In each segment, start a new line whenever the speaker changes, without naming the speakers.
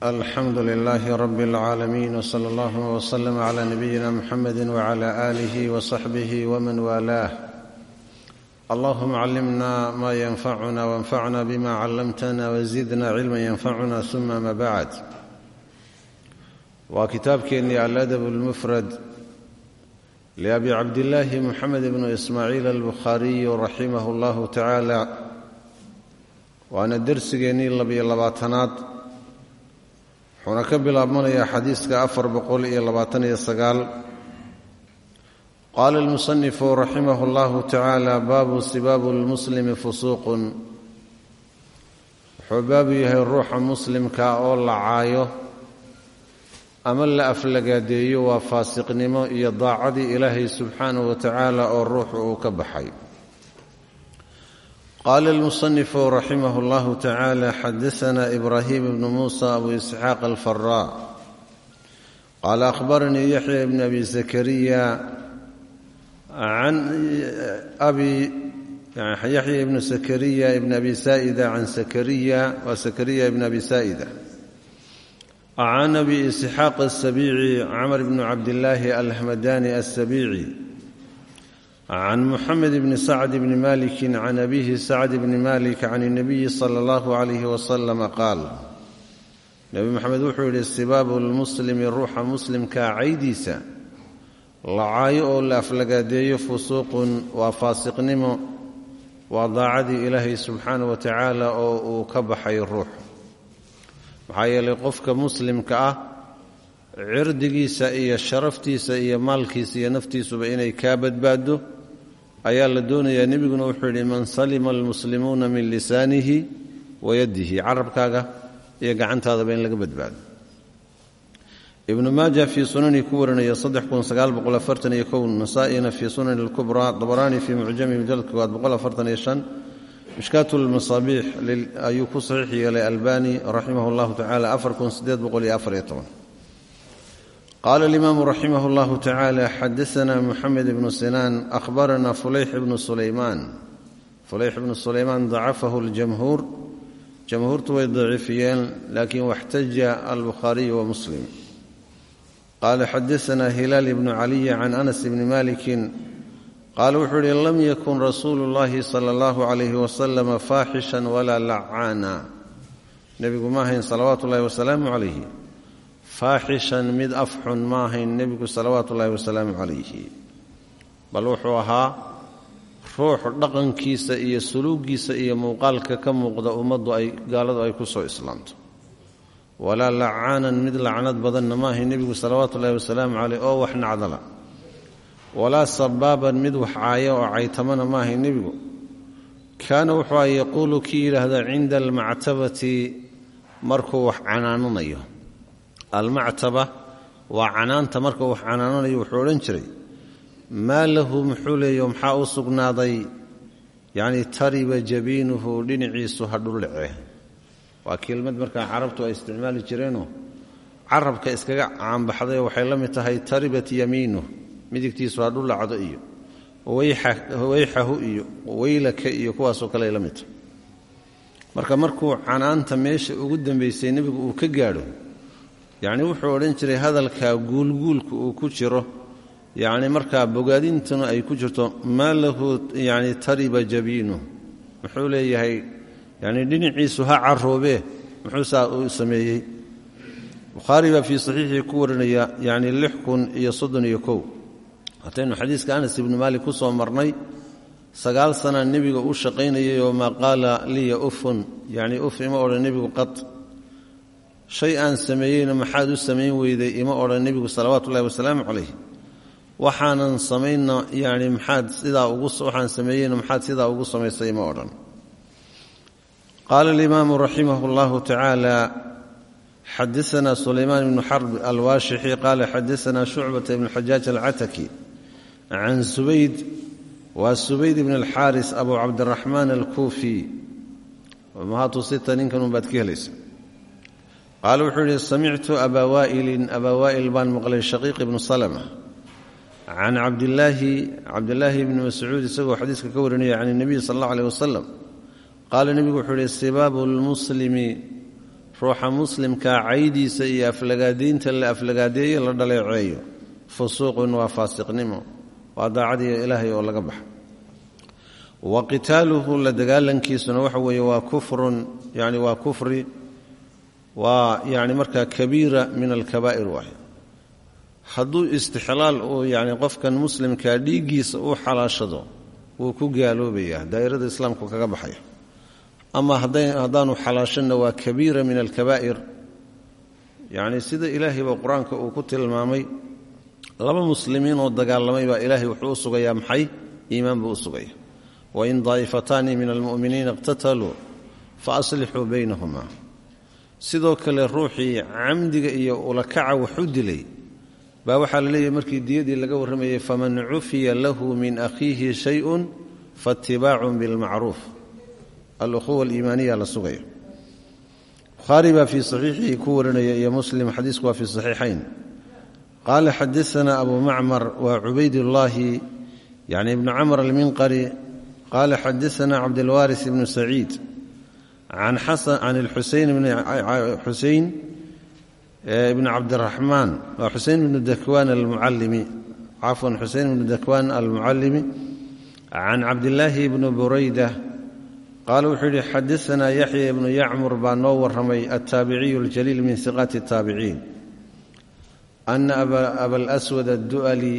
alxamdu lilaahi rabi اlcaalamiin wsala allahuma wslm cla nabiyina muxamedi wcla alihi wsaxbihi wman waalaah allahuma callimna ma yanfacuna wanfacna bima callamtana wazidna cilma yanfacuna uma ama bacd waa kitaabkeennii aladab lmufrad liabi cabdillaahi muxamed bnu ismaaciil albukhariyu raximah اllahu tacaala waana dersigeennii labiyo labaatanaad wuxuuna ka bilaabmanayaa xadiiska afar boqol iyo labaatan iyo sagaal. Qaala almusanifu raximah اllahu tacaala baabu sibaabu lmuslimi fusuuqun. Wuxuu baabu yahay ruuxa muslimka oo la caayo ama la aflagaadeeyo waa faasiqnimo iyo daacadii ilaahay subxaanahu wa oo ruuxu uu ka baxay qaala almusanifu raximah اllahu tacaala xadaana ibraahim bnu muusa abu isxaaq alfaraa qaala ahbaranii yaxya bn abi zakariya can abi yaxya ibnu sakariya ibn abi saa'ida can sakariya waa sakariya ibn abi saa'ida can abi isxaaq asabiici camr bn cabdillaahi alhamadani asabiici can muxamed bni sacd bni maliki can abihi sacd bni malik can اnabiyi sala اllahu alayh wasalama qaal nebi moxamed wuxuu yidhi sibaabu lmuslimi ruuxa muslimkaa caydiisa lacaayo oo la aflagaadeeyo fusuuqun waa faasiqnimo waa daacadii ilaahay subxaanah wa tacaala oo uu ka baxay ruux maxaa yeelay qofka muslimka ah cirdigiisa iyo sharaftiisa iyo maalkiisa iyo naftiisuba inay kaa badbaado ayaa la doonayaa nebiguna wuxuu yidhi man salima almuslimuuna min lisaanihi wa yadihi. Carabkaaga iyo gacantaadaba in laga badbaado. Ibnu maaja fii sunani ku warinaya nasaa-ina fii sunani اlkubraa dabaraani fii mucjami mujaladka waad mishkaat lmasaabiix ayuu ku saxiix yeelay albani raximah اllahu tacala qaala alimaamu raximah اllahu tacaala xadaana muxamed ibnu sinaan ahbarana fulayx ibnu sulaymaan fulayx ibnu sulaymaan dacafahu ljamhuur jamhuurtu way daciifiyeen laakiin waxtaja albukhaariyu wa muslim qaala xadaana hilaal ibnu caliy can anas bni malikin qaala wuxuu ihi lam yakun rasuulu llahi sala allahu calayhi wasalama faaxishan walaa lacaana nebigu ma ahayn salawaatu ullahi wasalaamu calayhi faaxishan mid afxun ma ahayn nebigu salawaatu ullahi wasalaamu calayhi. Bal wuxuu ahaa ruux dhaqankiisa iyo suluugiisa iyo muuqaalka ka muuqda ummaddu ay gaaladu ay ku soo islaamto walaa lacaanan mid lacnad badanna ma ahayn nebigu salawaatu ullahi wasalaamu caleyh oo wax nacdala. Walaa sabaaban mid wax caaya oo caytamana ma ahayn nebigu. Kaana wuxuu yaquulu kii yidhaahda cinda almactabati markuu wax canaananayo almactaba waa canaanta markuu wax canaananayo wuxuu odhan jiray. Maa lahu muxuu leeyo maxaa u sugnaaday? Yacni tariba jabiinuhu dhinaciisu ha dhuldhace waa kelmad markaa carabtu ay isticmaali jireenoo carabka iskaga caanbaxday waxay la mid tahay taribat yamiinuh midigtiisu ha dhulacdo iyo wayxahu iyo waylaka iyo kuwaasoo kale ay la mid marka markuu canaanta meesha ugu dambaysay nebigu uu ka gaadho yacni wuxuu odhan jiray hadalkaa guulguulka uu ku jiro. Yacni markaa bogaadintuna ay ku jirto maa lahu yacni tariba jabiinuh muxuu leeyahay yacni dhinaciisu ha caroobee muxuu saa u sameeyey. Bukhaari baa fii saxiixii ku warinaya yacni lix kun iyo soddon iyo kow. Hataynu xadiiska anas ibnu maalik ku soo marnay sagaal sana nebiga u shaqaynayay oo maa qaala liya ufun yacni uf ima odhan nebigu qad shay aan sameeyeyna maxaad u samayn weyday ima odhan nebigu salawaatu ullahi wasalaamu calayh waxaanan samayna yani maxaad sidaa ugu waxaan sameeyeyna maxaad sidaa ugu samaysay ima odhan. Qaala alimaamu raximah اllahu tacaala xadaana sulaymaan ibnu xarb alwaashixi qaala xadaana shucbata ibn xajaaj alcataki can subayd waa subayd ibn alxaaris abu cabdiraxmaan alkuufi. Mahaatu sita ninkanun baad ka helaysa qaala wuxuu yihi samictu abaa waa'ilin abaa waa'il baan maqlay shaqiiq ibnu salma can cabdilaahi cabdilaahi bni mascuud isagoo xadiiska ka warinaya can اnebiy sal اllah alيh wasalam qaala nebigu wuxuu ihi sibaabu lmuslimi ruuxa muslimkaa caydiisa iyo aflagaadaynta la aflagaadeeyo la dhaleeceeyo fusuuqun waa faasiqnimo waa daacadiiyo ilaahay oo laga baxa wa qitaaluhu la dagaalankiisuna waxa weeye waa kufrun yani waa kufri waa yani markaa kabiira min alkabaa'ir waay hadduu istixlaal uu yani qofkan muslimkaa dhiiggiisa uu xalaashado wuu ku gaaloobayaa daa'irada islaamku kaga baxaya. Ama haddaanu xalaashanna waa kabiira min alkabaa'ir. Yacni sida ilaahayba qur'aanka uu ku tilmaamay laba muslimiin oo dagaalamay baa ilaahay wuxuu sugayaa maxay? Iimaan buu u sugaya. Wain daa'ifataani min almu'miniina iqtataluu fa aslixuu baynahuma sidoo kale ruuxii camdiga iyo ulakaca waxu dilay. Baa waxaa la leeyahy markii diyadii laga warramayay faman cufiya lahu min akhiihi shayun faatibaacun bilmacruuf. Alukhuwa aliimaaniya la sugaya. Bukhaari baa fii saxiixihi ku warinaya iyo muslim xadiisku waa fii saxiixayn. Qaala xadaana abu macmar waa cubaydullaahi yani ibnu camr alminqari qaala xadaana cabdilwaris ibnu saciid can xuseyn xuseyn ibn cabdiraxmaan waa xusein ibnu dakwaan almucallimi cafwan xusein ibnu dakwaan almucallimi can cabdillaahi ibni burayda qaala wuxuu yidhi xadaanaa yaxya ibnu yacmur baa noo warramay altaabiciyu aljaliil min hiqaati اtaabiciin ana abalswad adu'ali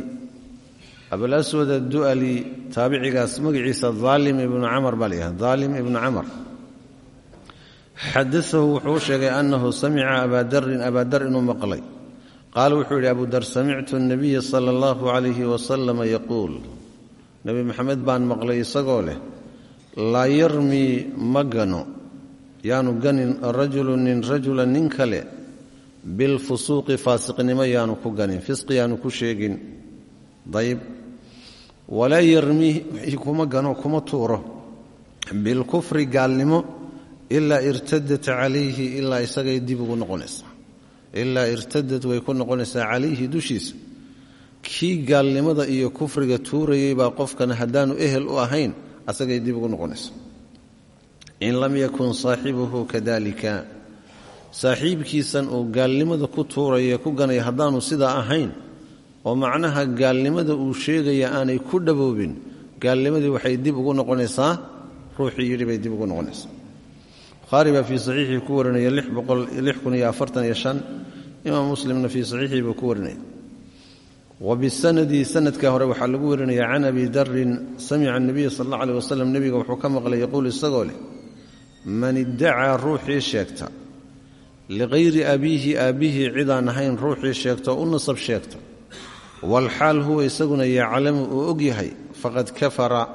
abalaswad addu'ali taabicigaas magaciisa daalim ibnu camar baa layahay daalim ibnu camar xadaahu wuxuu sheegay annahu samica abaadarin abaadar inuu maqlay. Qaala wuxuu yidhi abudar samictu nabiya sala allahu calayhi wasalama yaquul. Nebi maxamed baan maqlay isagoo leh laa yarmii ma gano yaanu ganin rajulu nin rajula nin kale bilfusuuqi faasiqnimo yaanu ku ganin fisqi yaanu ku sheegin. Dayb walaa yarmii kuma gano kuma tuuro bilkufri gaalnimo ilaa irtadat calayhi ilaa isagay dib ugu noqonaysaa ilaa irtadad way ku noqonaysaa calayhi dushiisa. Kii gaalnimada iyo kufriga tuurayay baa qofkan haddaanu ehel u ahayn asagay dib ugu noqonaysaa in lam yakun saaxibuhu kadalika. Saaxiibkiisan uu gaalnimada ku tuuraya ku ganaya haddaanu sidaa ahayn oo macnaha gaalnimada uu sheegaya aanay ku dhaboobin gaalnimadii waxay dib ugu noqonaysaa ruuxii yidhi bay dib ugu noqonaysaa bukhaari baa fii saxiixii ku warinaya imaam muslimna fii saxiixii buu ku warinaya. Wa bisanadi sanadka hore waxaa lagu warinaya can abi darin samica anabiya sal alla aleh wasalam nebiga wuxuu ka maqlay yaquul isagoo leh man iddacaa ruuxii sheegta liqayri abiihi aabbihii cidaan ahayn ruuxii sheegta oo u nasab sheegta walxaal huwa isaguna yaclamu uu og yahay faqad kafara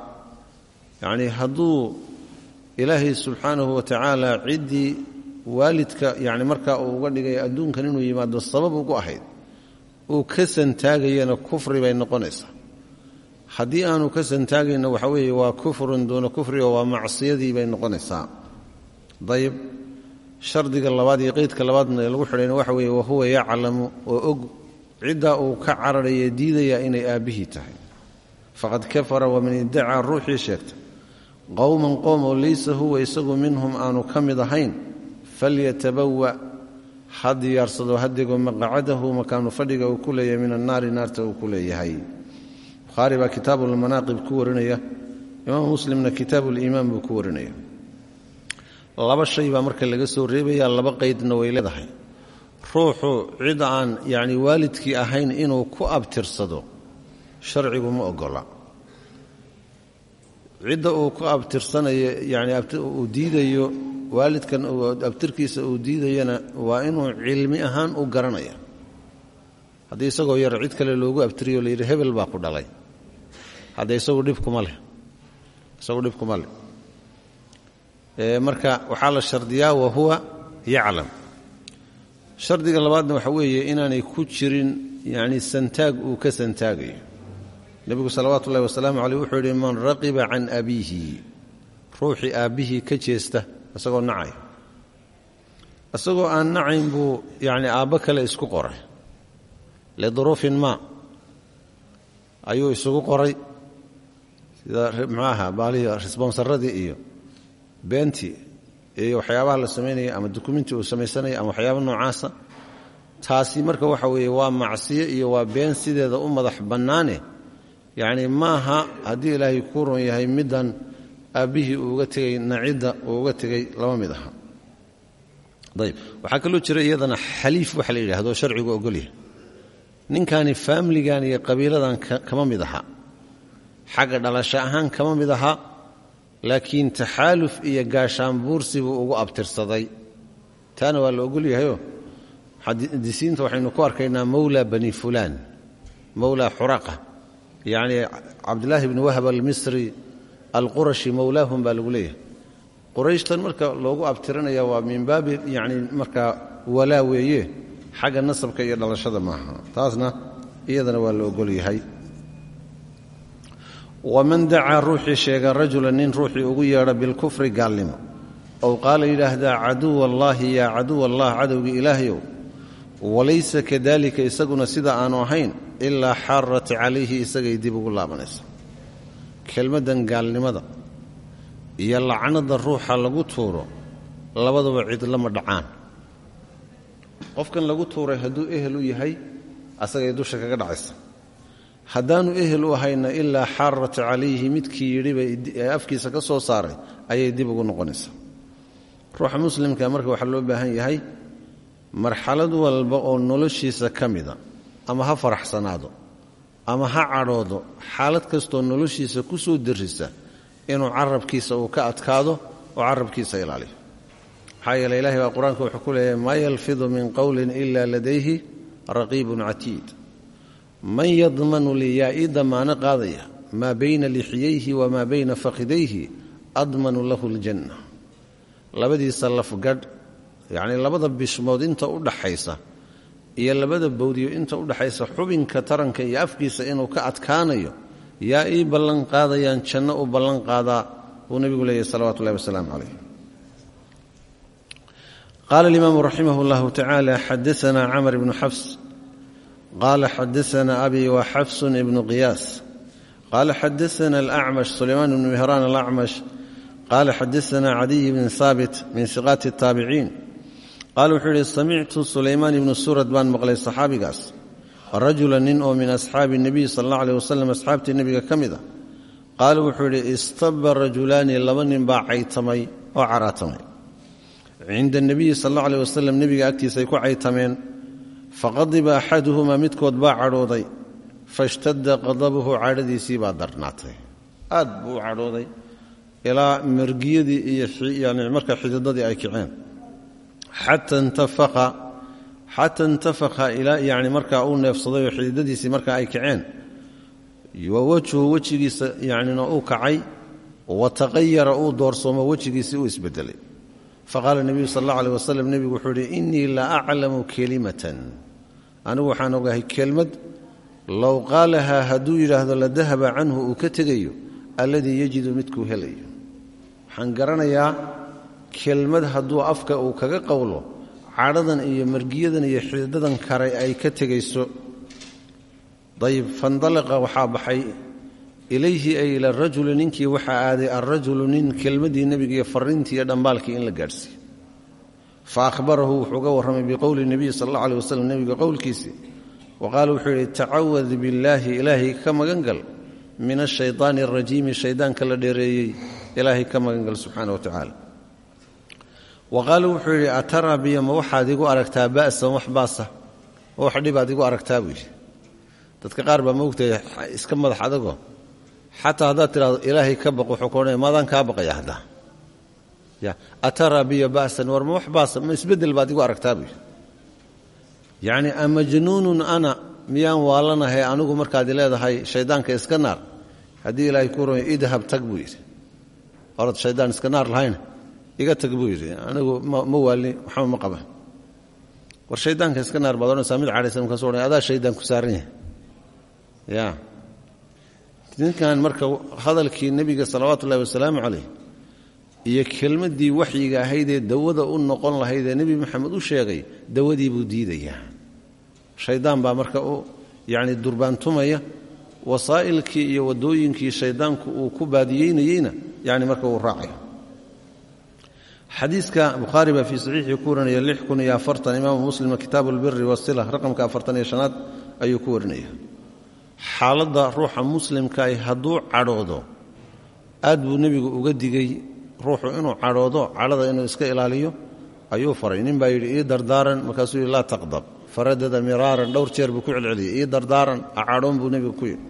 ilaahay subxaanahu wa tacaala ciddii waalidka yani markaa uu uga dhigay adduunkan inuu yimaado sabab ugu ahayd uu ka santaagayana kufri bay noqonaysaa. Haddii aanu ka santaagayna waxa weeye waa kufrun duuna kufri oo waa macsiyadii bay noqonaysaa. Dayib. Shardiga labaad iyo qeydka labaadna lagu xidhayna waxa weeye wahuwa yaclamu oo og ciddaa uu ka cararaya diidaya inay aabbihii tahay. Faqad kafara waman iddacaa ruuxii sheegta qowman qoom oo laysa huwa isagu minhum aanu ka mid ahayn falyatabawa ha diyaarsado hadigo maqacadahu makaanu fadhiga uu ku leeyahay min annaari naarta uu ku leeyahay. Bukhaari baa kitaabuulmanaaqib ku warinaya imaam muslimna kitaabuuliimaan buu ku warinaya. Laba shay baa marka laga soo reebaya laba qaydna way leedahay. Ruuxu cid aan yacni waalidkii ahayn inuu ku abtirsado sharcigu ma ogola cidda uu ku abtirsanayo yani uu diidayo waalidkan abtirkiisa uu diidayana waa inuu cilmi ahaan u garanaya haddii isagoo yar cid kale loogu abtiriyo la yidhi hebel baa ku dhalay. Hadda isagu dhibkuma leh. Isagu dhibkuma leh. Marka waxaa la shardiyaa wahuwa yaclam. Shardiga labaadna waxa weeye inaanay ku jirin yani santaag uu ka santaagayo nebigu salawaatu ullahi wasalaamu caleyh wuxuu yidhi man raqiba can abiihi ruuxii aabbihii ka jeesta isagoo nacay. Isagoo aan nacayn buu yani aabbo kale isku qoray. Liduruufin ma ayuu isugu qoray. Sida muxuu ahaa baalihii resbonsaradii iyo beentii iyo waxyaabaha la samaynaya ama dukumenti uu samaysanaya ama waxyaaba noocaasa. Taasi marka waxa weeye waa macsiyo iyo waa been sideeda u madax bannaane yacni maaha haddii ilaahay kuu ron yahay middan aabbihii uu uga tegey nacidda uu uga tegey laba mid aha. Ayb waxaa kaloo jira iyadana xaliif waxa la yidhaahdo sharcigu ogolyahay ninkani faamiligan iyo qabiiladan kama mid aha. Xagga dhalasho ahaan kama mid aha laakiin taxaaluf iyo gaashaanbuursi buu ugu abtirsaday. Taana waa la ogol yahayoo xadisiinta waxaynu ku arkaynaa mawla bani fulaan mawla xuraqa yacni cabdillaahi bni wahab almisri alqurashi mowlaahum baa lagu leeyahay. Qurayshtan marka loogu abtirinaya waa min baabi yacni markaa walaa weeye xagga nasabka iyo dhalashada maaha. Taasna iyadana waa la ogol yahay. Waman dacaa ruuxii sheega rajula nin ruuxii ugu yeedha bilkufri gaalnimo. Ow qaala yidhaahdaa caduwa allaahi yaa caduwa allah cadowgii ilaahayow walaysa kadalika isaguna sida aanu ahayn ilaa xaarat calayhi isagay dib ugu laabanaysa kelmaddan gaalnimada iyo lacnada ruuxa lagu tuuro labaduba cid lama dhacaan. Qofkan lagu tuuray hadduu ehel u yahay asagay dusha kaga dhacaysa. Haddaanu ehel u ahayna ilaa xaarat calayhi midkii yidhibay ee afkiisa ka soo saaray ayay dib ugu noqonaysaa ruuxa muslimka marka waxaa loo baahan yahay marxalad walba oo noloshiisa ka mida ama ha faraxsanaado ama ha cadhoodo xaalad kastoo noloshiisa ku soo darrisa inuu carabkiisa uu ka adkaado oo carabkiisa ilaaliyo. Maxaa yeele ilahay baa wuxuu ku leeyahay maa yalfidu min qowlin ila ladayhi raqiibun catiid. Man yadmanu lii yaa ii damaano qaadaya maa bayna lixyayhi wamaa bayna fakhidayhi admanu lahu aljanna labadiisa lafgadh yacnii labada bishmood inta u dhaxaysa iyo labada bawdiyo inta u dhaxaysa xubinka taranka iyo afkiisa inuu ka adkaanayo yaa ii ballan qaadayaan janno u ballan qaadaa buu nebigu leeyahy salawatu ullahi wasalaamu calayh. Qaala alimaamu raximah اllahu tacaala xadaana camr ibnu xafs. Qaala xadaana abi wa xafsun ibnu qiyaas. Qaala xadaana alacmash sulaymaan ibnu mihraan alacmash qaala xadaana cadiy bn haabit min siqaati qaala wuxuu yidhi samictu sulaymaan ibnu surad baan maqlay saxaabigaas. Rajula nin oo min asxaabi nebiy sal alla aleh wasalam asxaabtii nebiga ka mid a qaala wuxuu yidhi istaba rajulaani laba nin baa caytamay oo caraatamay cinda nebiyi sal alla aleh wasalam nebiga agtiisaay ku caytameen. Faqadiba axaduhumaa midkood baa cadhooday. Fashtadda qadabuhu cadhadiisii baa darnaatay. Ay xata intafaqa xata intafakha ilaa yani markaa uu neefsaday oo xididadiisii markaa ay kaceen. Wa wejhu wejigiisa yanina uu kacay wa taqayara uu doorsoomo wejigiisii uu isbedelay. Faqaala nebiyu sal alla aleh wasalam nebigu wuxuu innii la aclamu kelimatan. Anigu waxaan ogahay kelmad low qaalahaa hadduu yidhaahdo la dahaba canhu uu ka tegayo alladii yajidu midkuu helayo. Waxaan garanayaa kelmad hadduu afka uu kaga qowlo cadhadan iyo margiyadan iyo xididadan kare ay ka tegayso. Dayib fandalaqa waxaa baxay ilayhi ay ila rajuli ninkii waxaa aaday alrajulu nin kelmaddii nebiga iyo dhambaalkii in la gaadhsiiyo fa ahbarahu wuxuu ga warramay biqowli nebiyi sal alla aleh wasalam nebiga qowlkiisii wa qaala wuxuu yidhi tacawad billaahi ilaahay ka magangal. Min ashaydaani alrajiimi shaydaanka la dheereeyey ilaahay ka magangal subxaana wa tacaala wa qaala wuxuu yidhi ataraa biyo ma waxaad igu aragtaa ba'san wax baasa ma wax dhibaad igu aragtaa? buu yidhi. Dadka qaar baa maogtahay iska madax adagoo. Xataa haddaad tidhahdo ilaahay ka baq wuxuu koodhanaya maadaan kaa baqaya hadda ya ataraa biyo war ma wax baasa ma isbeddel baad igu aragtaa? buu yidhi. Yacni amajnuunun ana miyaan waalanahay anigu markaad leedahay shayddaanka iska naar? Haddii ilaahay ku ron idhab tag orad shayddaan iska naar lahayna iga tag buu yidhi anigu ma waalni waxba ma qaba war shayddaanka iska naar baad odhanaysaa mid cadhaysan markaasu odhanay adaa shaydaan ku saaran yahay. Ya ninkan marka hadalkii nebiga salawaatu ullahi wasalaamu calayh iyo kelmaddii waxyiga ahaydee dawada u noqon lahaydee nebi maxamed u sheegay dawadii buu diidayaa. Shayddaan baa marka u yacni durbaantumaya wasaa'ilkii iyo waddooyinkii shayddaanku uu ku baadiyeynayeyna yacni marka uu raacaya xadiiska bukhaari baa fii saxiixii ku warinaya lix kun iyo afartan imaamu muslima kitaabu albiri wasila raqamka afartan iyo shanaad ayuu ku warinaya. Xaaladda ruuxa muslimka ay hadduu cadhoodo aad buu nebigu uga digay ruuxu inuu cadhoodo cadhada inuu iska ilaaliyo ayuu faray. Nin baa yidhi ii dardaaran. Markaasuu yidhi laa taqdab. Faradada miraaran dhowr jeer buu ku celceliyey. Ii dardaaran ha cadhoon buu nebigu ku yidhi.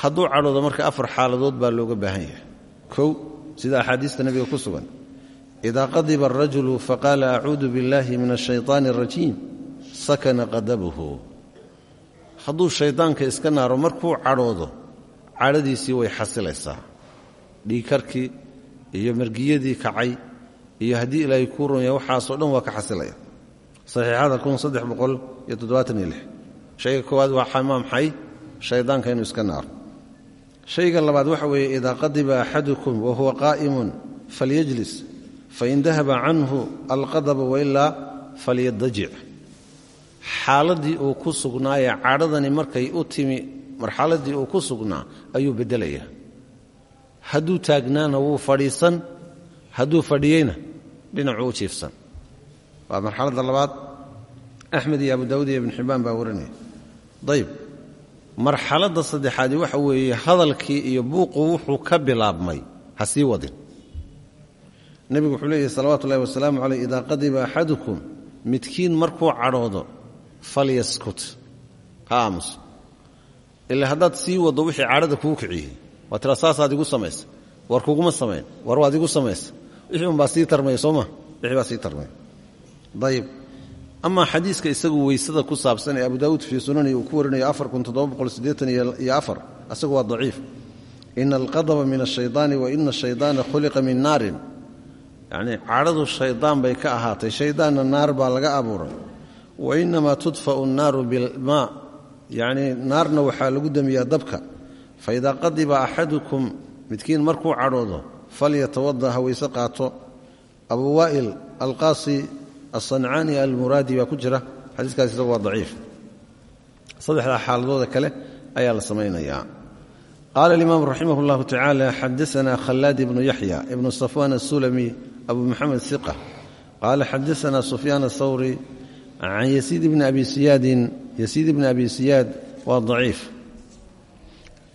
Hadduu cadhoodo marka afar xaaladood baa looga baahan yahay. Kow sida axaadiista nebiga ku sugan idaa qadiba arajulu faqaala acuudu billaahi min ashaytaani arajiim sakana qadabuhu hadduu shaydaanka iska naaro markuu cadhoodo cadhadiisii way xasilaysaa dhiikarkii iyo margiyadii kacay iyo haddii ilaahay kuu runya waxaasoo dhan waa ka xasilaya saxiixada shayga koowaad waa xamaamxay shaydaanka inuu iska naaro shayga labaad waxa weeye idaa qadiba axadukum wa huwa qaa'imun falyajlis fain dahaba canhu alqadaba wailaa falyadajic xaaladdii uu ku sugnaayee cadhadani markay u timi marxaladdii uu ku sugnaa ayuu beddelayaa hadduu taagnaana wuu fadhiisan hadduu fadhiyeyna dhinacuu u jiifsan waa marxaladda labaad axmed iyo abu dawud iyo ibnu xibbaan baa warinaya dayib marxaladda saddexaadi waxa weeye hadalkii iyo buuqu wuxuu ka bilaabmay ha sii wadin nebigu wuxuu leeyahy salawatu ullahi wasalaamu caleyh idaa qadiba axadukum midkiin markuu cadhoodo falyaskut. Ha aamuso ila haddaad sii waddo wixii cadhada kuu kiciyey waa tira saasaad igu samaysa war kuguma samayn war waad igu samaysa. Wixii unbaa sii tarmaya soo ma? Wixii baa sii tarmaya ayib amaa xadiiska isagu weysada ku saabsan ee abu daawuud fii sunani uu ku warinayo iyo afar asagu waa daciif. Ina alqadaba min ashaydaani wa ina ashaydaana khuliqa min naarin yacnii cadhadu shaydaan bay ka ahaatay. Shaydaanna naar baa laga abuuray. Wa inamaa tudfa'u annaaru bilmaa. Yacnii naarna waxaa lagu demiyaa dabka. Faidaa qadiba axadukum midkiin markuu cadhoodo falyatawada ha weyse qaato. Abu waa'il alqaasi asancaani almuraadi baa ku jira. Xadiiskaas isagu waa daciif. Saddexdaa xaaladooda kale ayaa la samaynayaa. Qaala alimaamu raximah اllahu tacaala xadaana khallaad ibnu yaxya ibnu safwan asulami abu muxamed siqa qaala xadaana sufyaan athawri can yasiid bni abi siyaadin yasiid bni abi siyaad waa daciif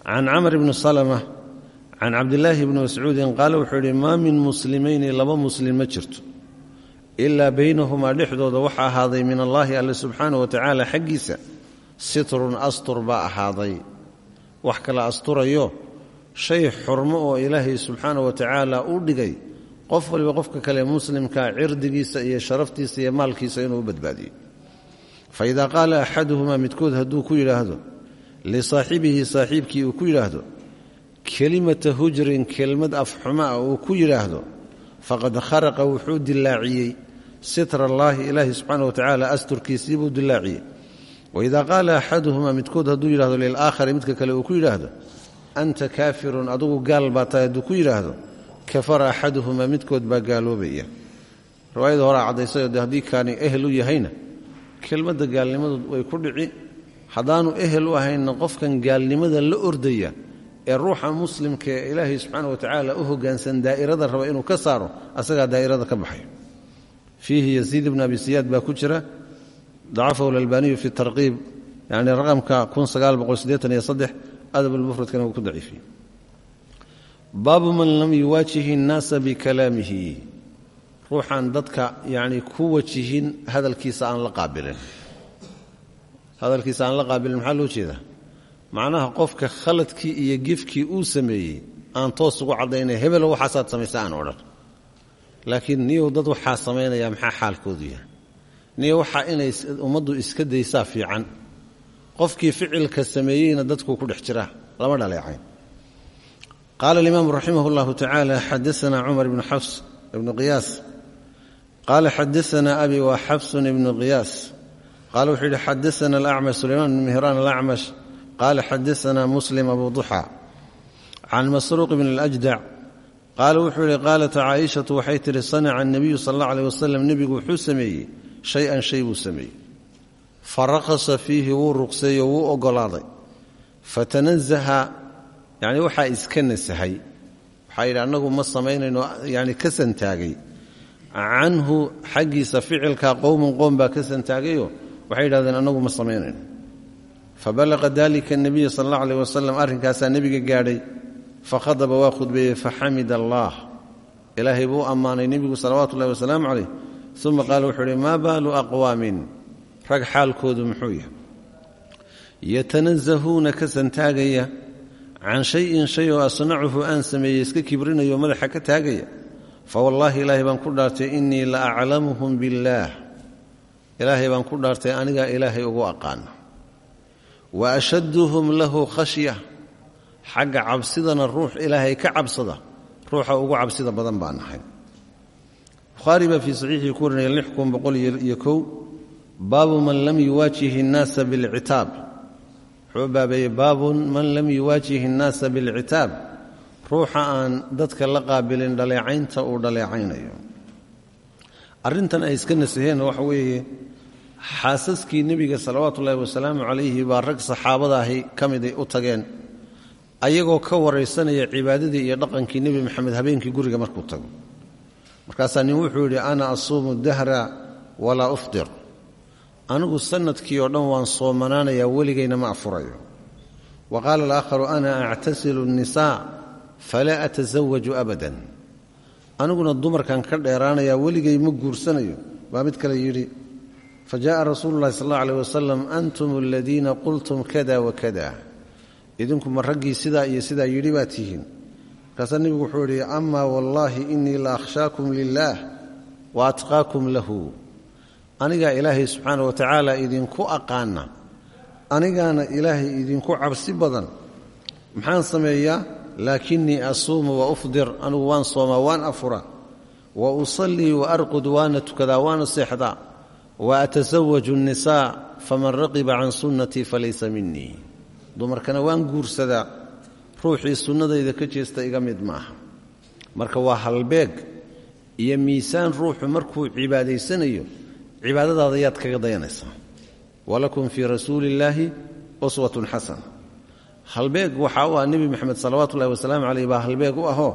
can camr bni salma can cabdillaahi bni mascuudin qaala wuxuu yidhi maa min muslimayni laba muslim ma jirto. Ilaa baynahumaa dhexdooda waxaa ahaaday min allaahi alle subxaanah wa tacaala xaggiisa sitrun astur baa ahaaday. Wax kala asturayo shay xurmo oo ilaahay subxaana wa u dhigay qof waliba qofka kale muslimkaa cirdigiisa iyo sharaftiisa iyo maalkiisa inuu u badbaadiyo. Fa idaa qaala axaduhumaa midkood hadduu ku yidhaahdo lisaaxibihi saaxiibkii uu ku yidhaahdo kelimata hujrin kelmad afxuma ah uu ku yidhaahdo faqad kharaqa wuxuu dilaaciyey sitra allaahi ilaahi subxaana wa tacaala asturkiisii buu dilaaciyey waidaa qaala axaduhumaa midkood hadduu yidhahdo lilaakhari midka kale uu ku yidhaahdo anta kaafirun adugu gaal baa tahay hadduu ku yidhaahdo kafara axaduhumaa midkood baa gaaloobaya. Riwaayada horaa caddaysayoo de haddii kaani ehel u yahayna kelmadda gaalnimadu way ku dhici. Haddaanu ehel u ahaynna qofkan gaalnimada la ordaya ee ruuxa muslimka ee ilaahay subxaana wa tacaala u hoggaansan daa'irada raba inuu ka saaro asagaa daa'irada ka baxay fiihi yasiid ibn abi siyaad baa ku jira dacafahu lalbaaniyu fi tarqiib yani raqamka adab lmufradkana wuu ku daciifiyey baabu man lam yuwaajihi الnaasa bikalaamihi. Ruuxaan dadka yani ku wajihin hadalkiisa aan la qaabilin. Hadalkiisa aan la qaabilin maxaa loo jeedaa? Macnaha qofka khaladkii iyo gefkii uu sameeyey aan toos ugu caddaynay hebelo waxaasaad samaysa aan odhan. Laakiin niyow dad waxaa samaynaya maxaa xaalkoodu yahay? Niyo waxaa inay ummaddu iska daysaa fiican. Qofkii ficilka sameeyeyna dadkuu ku dhex lama dhaleecayn qaala alimaamu raximah اllahu tacaala xadaana cumar ibnu xafs ibnu qiyaas qaala xadaana abi wa xafsun ibnu qiyaas qaala wuxuu yidhi xadaana alacmash sulaymaan bn mihraan alacmash qaala xadaana muslim abu duxa can masruuq bn اlajdac qaala wuxuu yidhi qaalat caaishatu waxay tihi sanaca anabiyu sal allah aleh wasalam nebigu wuxuu sameeyey shay-an shay buu sameeyey faraqasa fiihi wuu ruqseeyo wuu oggolaaday fatanazaha yacni waxaa iska nasahay. Waxaa yidhi ma samaynayno yani ka santaagay canhu xaggiisa ficilkaa qowmun qoom baa ka santaagayo waxay yidhahdeen annagu ma samaynayno. Fabalaqa dalika nabiya sal allah aleh wasalam arrinkaasaa nebiga gaadhay. Fakhadaba waa khudbeeyey faxamid allah ilaahay buu ammaanay nebigu salawaatu ullahi wasalaamu calayh. Uma qaala wuxuu uhi maa baalu aqwaamin? Rag xaalkoodu muxuu yahay. Yatanazahuuna ka santaagaya can shayin shay oo asnacuhu aan sameeyey iska kibrinayo madaxa ka taagaya fawallaahi ilaahay baan ku dhaartay innii la aclamuhum billaah. Ilaahay baan ku dhaartay anigaa ilaahay ugu aqaana wa ashadduhum lahu khashya xagga cabsidana ruux ilaahay ka cabsada ruuxa ugu cabsida badan baan nahay bukhaari baa fii saxiixii ku warinaya kun boqol iyo kow. Baabu man lam yuwaajih innaasa wuxuu baabeeyey baabun man lam yuwaajih innaasa bilcitaab ruuxa aan dadka la qaabilin dhaleecaynta uu dhaleecaynayo. Arrintan ay iska nasaheen waxa weeye xaasaskii nebiga salawaatu ullaahi wasalaamu calayhi baa rag saxaabadaahi ka miday u tageen ayagoo ka waraysanaya cibaadadii iyo dhaqankii nebi maxamed habeenkii guriga markuu tago. Markaasaa nin wuxuu yidhi ana asuumu dahra walaa ufdir anigu sannadkii oo dhan waan soomanaanayaa weligayna ma afurayo. Wa qaala alaakharu ana actasilu nnisaa falaa atasawaju abadan. Aniguna dumarkan ka dheeraanayaa weligay ma guursanayo baa mid kale yidhi fa jaءa rasuulu llahi sal alla aleh wasalam antum aladiina qultum kada wakada idinku ma raggii sidaa iyo sidaa yidhi baa tihiin. Markaasaa nebigu wuxuu idhi ama wallaahi inii la akhshaakum lilaah wa atqaakum lahu anigaa ilaahay subxaana wa tacaala idinku aqaana. Anigaana ilaahay idinku cabsi badan. Maxaan sameeyaa? Laakinii asuumu wa ufdir. Anigu waan soomaa waan afuraa wa usallii wa arqud waana tukadaa waana seexdaa. Wa atasawaju nnisaa faman raqiba can sunnatii falaysa minii dumarkana waan guursadaa. Ruuxii sunnadayda ka jeesta iga mid maaha. Marka waa halbeeg iyo miisaan ruuxu markuu cibaadaysanayo cibaadadaada yaad kaga dayanaysaa walakum fii rasuuli illaahi uswatun xasana halbeeg waxaa u ah nebi moxamed salawaatu ullahi wasalaamu caleyh baa halbeeg u ahoo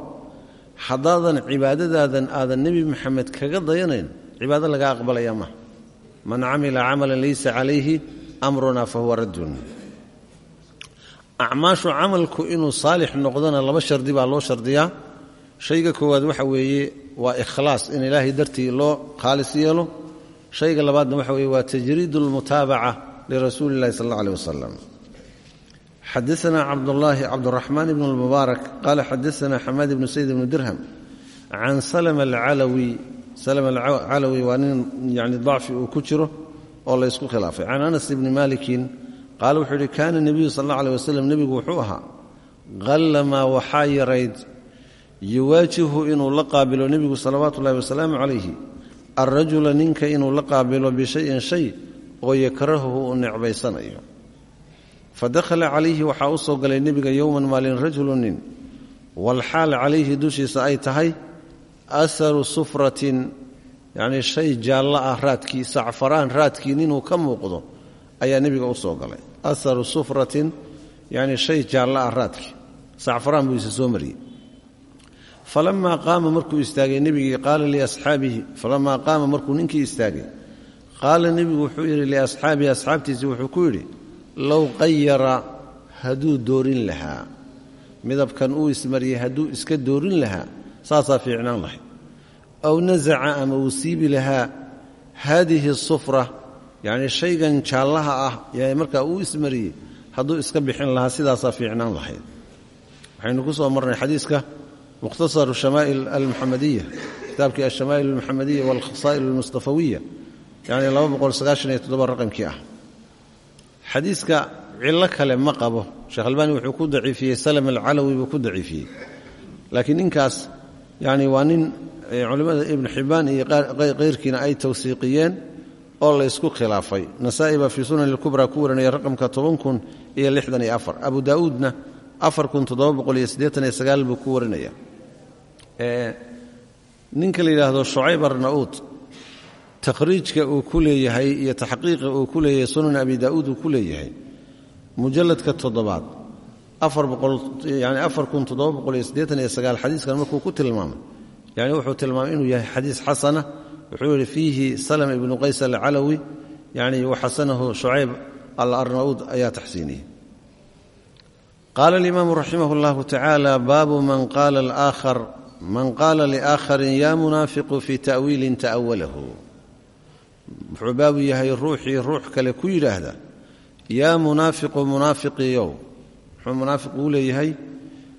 haddaadan cibaadadaadan aadan nebi moxamed kaga dayanayn cibaado lagaa aqbalaya maha man camila camalan laysa calayhi amruna fahuwa raddun. Acmaashu camalku inuu saalix noqdona laba shardi baa loo shardiyaa. Shayga koowaad waxa weeye waa ikhlaas in ilaahay dartii loo khaalis yeelo shayga labaadna waxa weeye waa tajriid اlmutaabaca lirasuuli اllahi sal اllah alيh wasalam xadaana cabdulaahi cabduraxmaan ibn اlmubaarak qaala xadaana xamaad ibnu sayd ibnu dirham can salm alcalawi salm alcalawi waa nin yani dacfi uu ku jiro oo la ysku khilaafay can anas ibni malikin qaala wuxuu yidhi kaana nebiyu sal alla aleh wasalam nebigu wuxuu ahaa qallamaa waxaa yarayd yuwaajihu inuu la qaabilo nebigu salawaatu ullahi wasalaamu calayhi alrajula ninka inuu la qaabilo bishayin shay oo yakrahuhu uu necbaysanayo. Fa dakhala calayhi waxaa u soo galay nebiga yowman maalin rajulu nin. Walxaal calayhi dushiisa ay tahay asaru sufratin yacnii shay jaalla ah raadkii sacfaraan raadkii ninuu ka muuqdo ayaa nebiga u soo galay. Aharu sufratin yani shay jaalla ah raadkii sacfaraan buu isa soo mariyey falamaa qaama markuu istaagay nebigii qaala liasxaabihi falamaa qaama markuu ninkii istaagay qaala nebigu wuxuu yidhi liasxaabihi asxaabtiisii wuxuu ku yidhi low qayara hadduu doorin lahaa midabkan uu ismariyey hadduu iska doorin lahaa saasaa fiicnaan lahayd aw nasaca ama uu siibi lahaa haadihi sufra yacnii shaygan jaallaha ah ee markaa uu ismariyey hadduu iska bixin lahaa sidaasaa fiicnaan lahayd waxaynu ku soo marnay xadiiska mukhtasaru shamaa'il almuxamadiya kitaabkii alshamaa'il almuxamadiya waalkhasaa'il almustafawiya yacni raqamkii ah xadiiska cillo kale ma qabo sheekh albaani wuxuu ku daciifiyey salm alcalawi buu ku daciifiyey laakiin ninkaas yani waa nin culimmada ibnu xibbaan iyo kayrkiina ay tawsiiqiyeen oo la ysku khilaafay nasaa'i baa fii sunan ilkubra ku warinaya raqamka toban kun iyo lixdan iyo afar abu daa'uudna buu ku warinaya. Ninka la yidhaahdo shucayb arna'uud takhriijka uu ku leeyahay iyo taxqiiqa uu ku leeyahay sunan abi daa'uud uu ku leeyahay mujalladka toddobaad xadiiskan markuu ku tilmaamay yani wuxuu tilmaamay inuu yahay xadiis xasana wuxuu yidhi fiihi salm ibnu qays alcalawi yani waxasanahu shucayb alarnauud ayaa taxsiiniyey qaala alimaamu raximah اllahu tacaala baabu man qaala liaakharin ya munaafiqu fii ta'wiilin ta'awalahu wuxuu baabu yahay ruuxii ruux kale ku yidhaahda yaa munaafiqu munaafiqiyow muxuu munaafiq uu leeyahay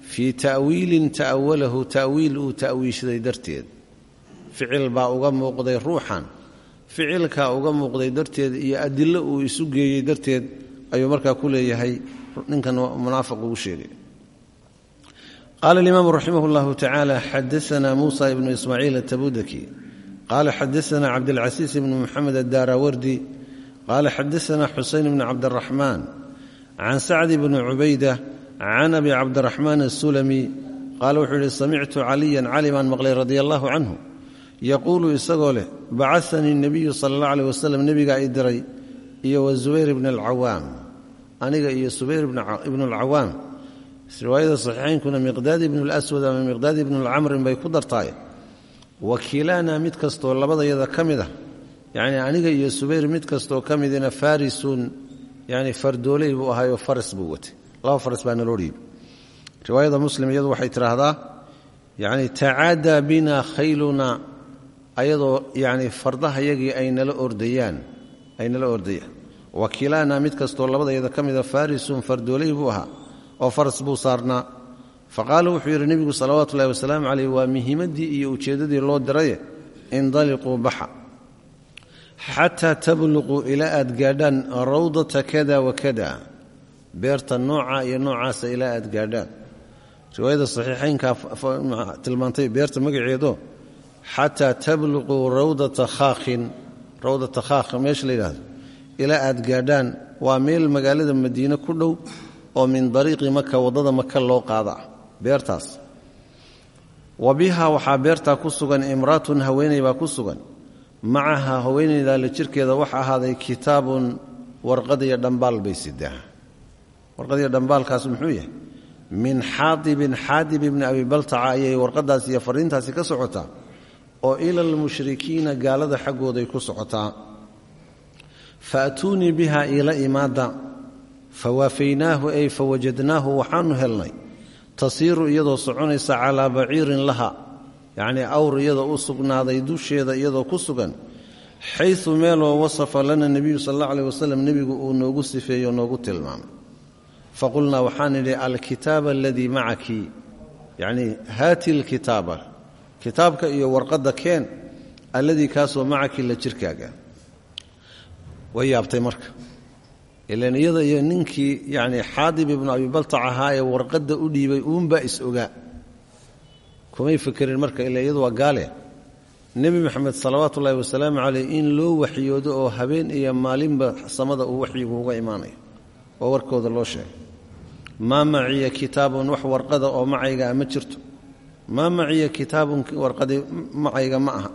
fii ta'wiilin ta'awalahu ta'wiil uu ta'wiishaday darteed ficil baa uga muuqday ruuxan ficilkaa uga muuqday darteed iyo adilo uu isu geeyey darteed ayuu markaa ku leeyahay ninkan munaafiq ugu sheegay. Qaala alimaamu raximah اllahu tacaala xadaana muusa ibnu ismaaciil atabudaki qaala xadaana cabdilcasiis ibnu muxamed addaarawardi. Qaala xadaana xuseyn bni cabdiraxmaan. Can sacdi bni cubayda. Can abi cabdiraxmaan asulami qaala wuxuu yihi samictu caliyan cali baan maqlay radia allahu canhu. Yaquulu isagoo leh bacanii nebiyu sala allah aleh wasalam nebigaa i diray iyo wa zubayr ibn alcawaam aniga iyo subayr ibnu alcawaam riwaayada saxiixaynkuna miqdaad ibnu lswad ama miqdaad ibnu lcamrin bay ku dartaay wakiilaanaa mid kastoo labadayada ka mid ah yacnii aniga iyo subayr mid kastoo ka midina farisuun yani fardooley buu ahaayoo faras buu watay. Laba faras baa naloo dhiibi riwaayada muslim iyadu waxay tidhaahdaa yani tacaadaa bina khayluna ayadoo yani fardahayagii ay nala ordayaan ay nala ordayaan wakiilaanaa mid kastoo labadayada ka mida farisuun fardooley buu ahaa oo faras buu saarnaa. Faqaala wuxuu yidhi nebigu salawaatu ullahi wasalaamu caleyh waa muhiimaddii iyo ujeeddadii loo diraye indaliquu baxa xataa tabluquu ilaa aad gaadhaan rawdata kada wa kada beerta nooca iyo noocaasa ilaa aad gaadhaan. Riwaayada saxiixaynkaa tilmaantay beerta magaceedo xataa tabluquu rawdata khaakhin rawdata khaakh meesha la yidhahdo ilaa aad gaadhaan waa meel magaalada madiine ku dhow oo min dariiqi maka waddada maka loo qaada. Beertaas. Wa waxaa beertaa ku sugan imraatun haweeney baa ku sugan. Macaha haweeneydaa la jirkeeda waxa ahaaday kitaabun warqadiyo dhambaal bay sidaa warqadiyo dhambaalkaas muxuu yahay? Min xaadibin xaadib ibni abi baltaca ayay warqadaas iyo fariintaasi ka socotaa oo ila almushrikiina gaalada xaggooday ku socotaa faatuunii biha iila imaada. Fawaafaynaahu ay fawajadnaahu waxaanu helnay. Tasiiru iyadoo soconaysa calaa baciirin laha. Yacnii awr iyadoo u sugnaaday dusheeda iyadoo ku sugan. Xayu meeloo wasafa lana nebiyu sal alla aleh wasalam nebigu uu noogu sifeeyo noogu tilmaamay. Faqulnaa waxaan idhi alkitaaba aladii macaki. Yacnii haati lkitaaba kitaabka iyo warqadda keen alladii kaasoo macaki la jirkaaga way yaabtay marka. Ilan iyada iyo ninkii yacnii xaadib ibnu abi baltac ahaa ee warqadda u dhiibay uunbaa is ogaa. Kumay fekerin marka ila waa gaale. Nebi moxamed salawaatu ullaahi wasalaamu caleyh in loo waxyoodo oo habeen iyo maalinba samada uu waxyigu uga imaanayo oo warkooda loo sheegay. Maa maciya kitaabun wax warqada oo macaygaa ma jirto. Maa maciya kitaabun warqadi macayga ma aha.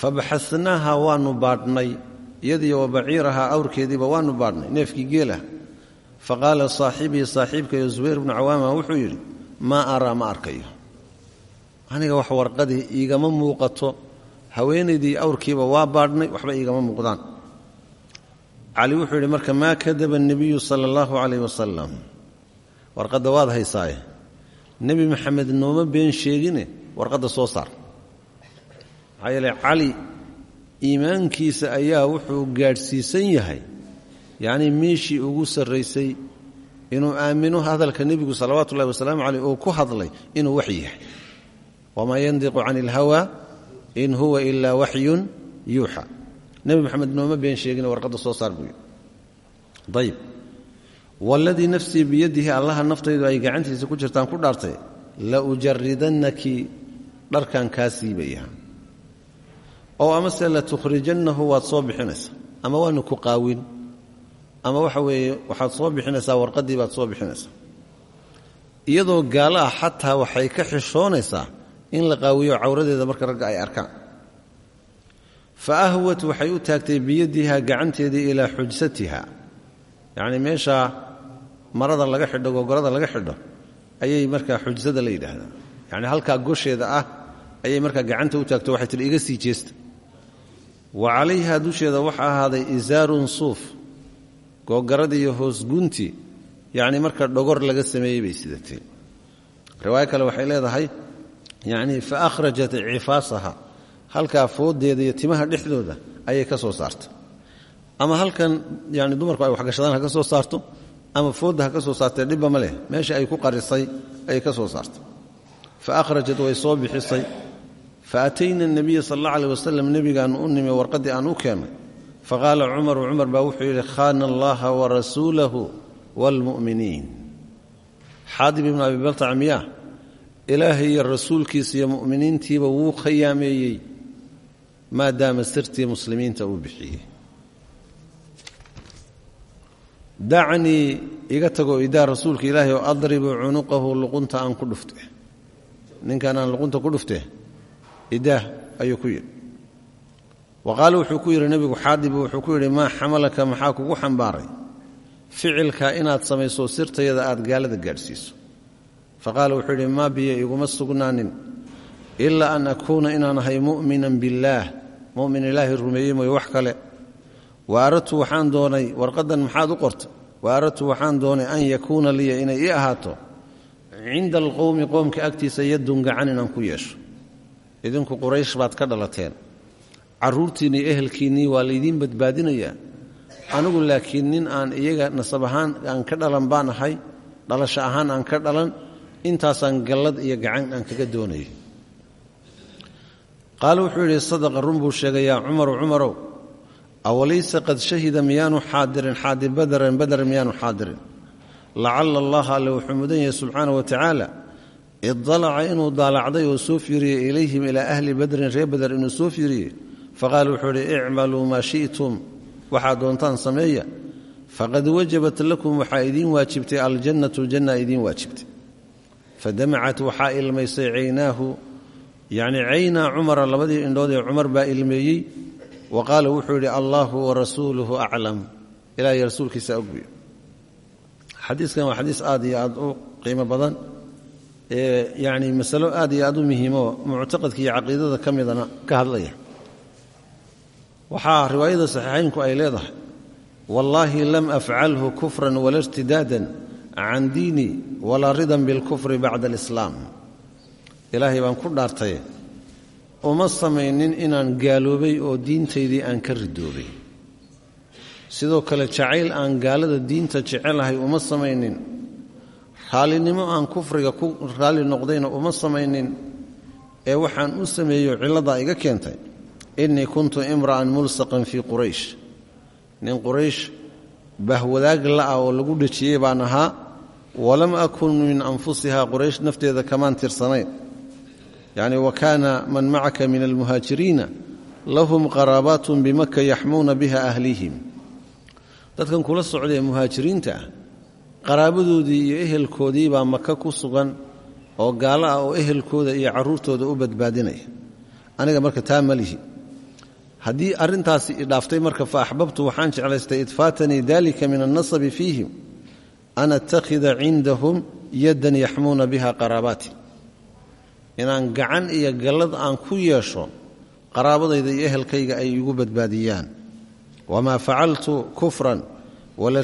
Fabaxasnaaha waanu baadhnay iyadiyo wa baciirahaa awrkeediiba waanu baadhnay neefkii geelah faqaala saaxibii saaxiibkayo zubayr bnu cawaama wuxuu yidhi maa araa ma arkayo. Aniga wax warqadii iigama muuqato haweenaydii awrkiiba waa baadhnay waxba iigama muuqdaan. Cali wuxuu yidhi marka maa kadaba nebiyu sala allahu calayh wasalam warqadda waad haysaaye. Nebi maxamed nooma been sheegine warqadda soo saar. Maxaa yeele cali iimaankiisa ayaa wuxuu gaadhsiisan yahay yacnii meeshii ugu sarraysay inuu aamino hadalka nebigu salawaatu ullahi wasalaamu caleyh uu ku hadlay inuu waxyi yahay. Wamaa yandiqu cani ilhawa in huwa ilaa waxyun yuuxa. Nebi maxamed nooma been sheegine warqadda soo saar buuyi ayib waladii nafsii biyadihi allaha naftaydu ay gacantiisa ku jirtaan ku dhaartay la ujaridannaki dharkan kaa siibaya oo amase la tukhrijannahu waad soo bixinaysaa ama waanu ku qaawin ama waxa weeye waxaad soo bixinaysaa warqaddii baad soo bixinaysaa. Iyadoo gaalo ah waxay ka xishoonaysaa in la qaawiyo cawradeeda marka ragga ay arkaan. Fa ahwat waxay u biyadiha gacanteedii ilaa xujsatiha. Yacnii meeshaa marada laga xidho gogolada laga xidho ayay markaa xujsada la yidhaahdaa yacni halkaa gosheeda ah ayay markaa gacanta u taagto waxay tidhi iga sii jeesta wa calayha dusheeda waxaa ahaaday isaarun suuf googaradiiyo hoos gunti yacni marka dhogor laga sameeyey bay sidatay. Riwaayo kale waxay leedahay yacni fa akhrajat cifaasaha halkaa fooddeeda iyo timaha dhexdooda ayay ka soo saartay. Ama halkan yani dumarku ay waxgashadaan ha ka soo saarto ama foodda ha ka soo saartee dhibba ma leh meesha ay ku qarisay ayay ka soo saartay. Fa akhrajat way soo bixisay fa atayna anabiya sal alla aleh wasalam nebigaannu u nimi warqaddii aan u keennay faqaala cumaru cumar baa wuxuu yidhi khaana allaha wa rasuulahu waalmu'miniin xaadib ibnu abi baltac miyaa ilaahay iyo rasuulkiisa iyo mu'miniintiiba wuu khayaameeyey maadaama sirtii muslimiinta uu bixiyey dacnii iga tagoo idaa rasuulka ilaahay oo adribu cunuqahu luqunta aan ku dhufte idaah ayuu ku yidhi. Wa qaala wuxuu ku yidhi nebigu xaadibu wuxuu ku yidhi maa xamalaka maxaa kugu xambaaray? Ficilka inaad samayso sirtayada aad gaalada gaadhsiiso fa wuxuu yidhi maa biyo iguma sugnaanin ilaa an akuuna inaan ahay mu'minan billaah. Mu'min ilaahay rumeeyey mooye wax kale. Wa aradtu waxaan doonay warqaddan maxaad u qortay? Wa aradtu waxaan doonay an yakuuna liya inay ii ahaato? Cinda alqowmi qoomka agtiisa yadun gacan inaan ku yeesho idinku quraysh baad ka dhalateen. Carruurtiinnii ehelkiinnii waa laydiin badbaadinayaa anigu laakiin nin aan iyaga nasab ahaan aan ka dhalan baan ahay dhalasho ahaan aan ka dhalan intaasaan gallad iyo gacan aan kaga doonayay. Qaale wuxuu yidhi sadaqa run buu sheegay yaa cumaru cumarow awalaysa qad shahida miyaanu xaadirin xaadir badaran badar miyaanu xaadirin. Lacala allaha alle wuxuu mudan yahay subxaana wa tacaala idalaca inuu daalacday oo soo fiiriyey ilayhim ilaa ahli badrin reer bader inuu soo fiiriyey faqaala wuxuu idhi icmaluu maa shi'tum waxaad doontaan sameeya faqad wajabat lakum waxaa idiin waajibtay aljannatu janna idiin waajibtay fadamacat waxaa ilmaysay caynaahu yacni caynaa cumara labadii indhood ee cumar baa ilmeeyey wa qaala wuxuu yidhi allaahu warasuuluhu aclam ilaahay rasuulkiisa ogbiyo xadiiskan waa xadiis aad iyo aad u qiimo badan ee yacni masalo aad iyo aad u muhiimoo muctaqadka iyo caqiidada ka midana ka hadlaya. Waxaa riwaayada saxiixaynku ay leedahay wallaahi lam afcalhu kufran wala irtidaadan can diini walaa ridan bilkufri bacda alislaam. Ilaahay baan ku dhaartay uma samaynin inaan gaaloobay oo diintaydii aan ka ridoobay. Sidoo kale jacayl aan gaalada diinta jecelahay uma samaynin raallinimo aan kufriga ku raalli noqdayna uma samaynin ee waxaan u sameeyo cilladaa iga keentay. Innii kuntu imra'an mulsaqan fii quraysh. Nin quraysh bahwadaag la'ah oo lagu dhejiyey baan ahaa walam akun min anfusihaa quraysh nafteeda kamaan tirsanayn. Yacni wa kaana man macaka min almuhaajiriina lahum qaraabaatun bimaka yaxmuuna biha ahlihim. Dadkan kula socdaee muhaajiriinta ah qaraabadoodii iyo ehelkoodii baa maka ku sugan oo gaalo ah oo ehelkooda iyo carruurtooda u badbaadinaya. Aniga marka taa ma lihi. Haddii arrintaasi idhaaftay marka fa axbabtu waxaan jeclaystay idfaatanii dalika min annasabi fiihim an attakhida cindahum yaddan yaxmuuna biha qaraabaati. Inaan gacan iyo gallad aan ku yeesho qaraabadayda iyo ehelkayga ay igu badbaadiyaan. Wamaa facaltu kufran wala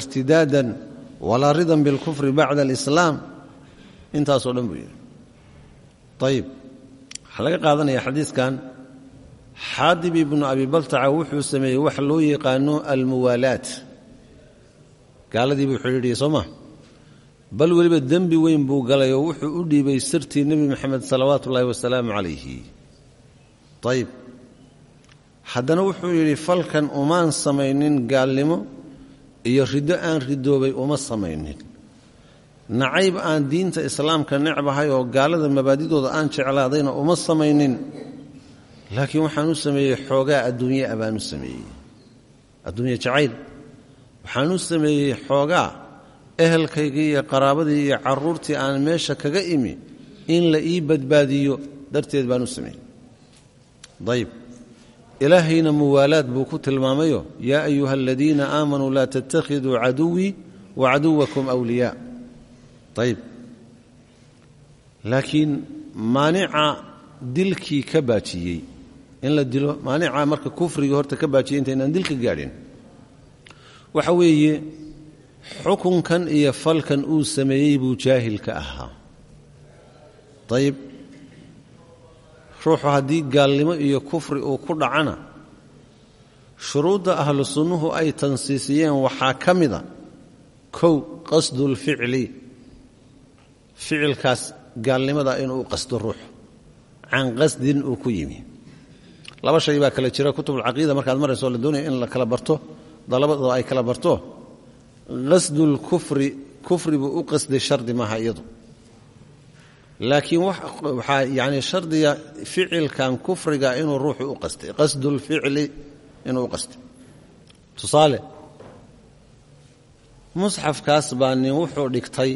walaa ridan bilkufri bacda alislaam. Intaasoo dhan buu yidhi. Ayib waxaa laga qaadanaya xadiiskan xaadib ibnu abi baltaca wuxuu sameeyey wax loo yaqaano almuwaalaat. Gaaladii buu xidhiidhiyey soo maa bal weliba dembi weyn buu galay oo wuxuu u dhiibay sirtii nebi moxamed salawaatu ullaahi wasalaamu calayhi. Ayib haddana wuxuu yidhi falkan umaan samaynin gaalnimo iyo riddo aan ridoobay uma samaynin. Nacayb aan diinta islaamka necbahay oo gaalada mabaadidooda aan jeclaadayna uma samaynin. Laakiin waxaan u sameeyey xoogaa adduunye a baan u sameeyey. Adduunye jacayl. Waxaan u sameeyey xoogaa ehelkaygii iyo qaraabadii iyo carruurtii aan meesha kaga imi in la ii badbaadiyo. Darteed baan u sameeyey. Ayib ilaahayna muwaalaad buu ku tilmaamayo yaa ayuha aladiina aamanuu laa tattakhiduu caduwii wa caduwakum wliyaa ayib laakiin maanica dilkii ka baajiyey in la dilo maanica marka kufrigii horta ka baajiyey intaynaan dilka gaadhin waxa weeye xukunkan iyo falkan uu sameeyey buu jaahil ka ahaa ayib ruuxu haddii gaalnimo iyo kufri uu ku dhacana shuruudda ahlu sunnuhu ay tansiisiyeen waxaa ka mida kow qasdulficli ficilkaas gaalnimada inuu qasdo ruuxu can qasdin uu ku yimi. Laba shay baa kale jira kutubulcaqiida markaad marayso la doonaya in la kala barto dalabadoo ay kala barto qasdulkufri kufri buu u qasday shardi maaha iyadu laakiin waxaa yani shardiga ficilkan kufriga inuu ruuxu u qastay qasdulficli inuu u qastay. Tusaale musxafkaas baa nin wuxuu dhigtay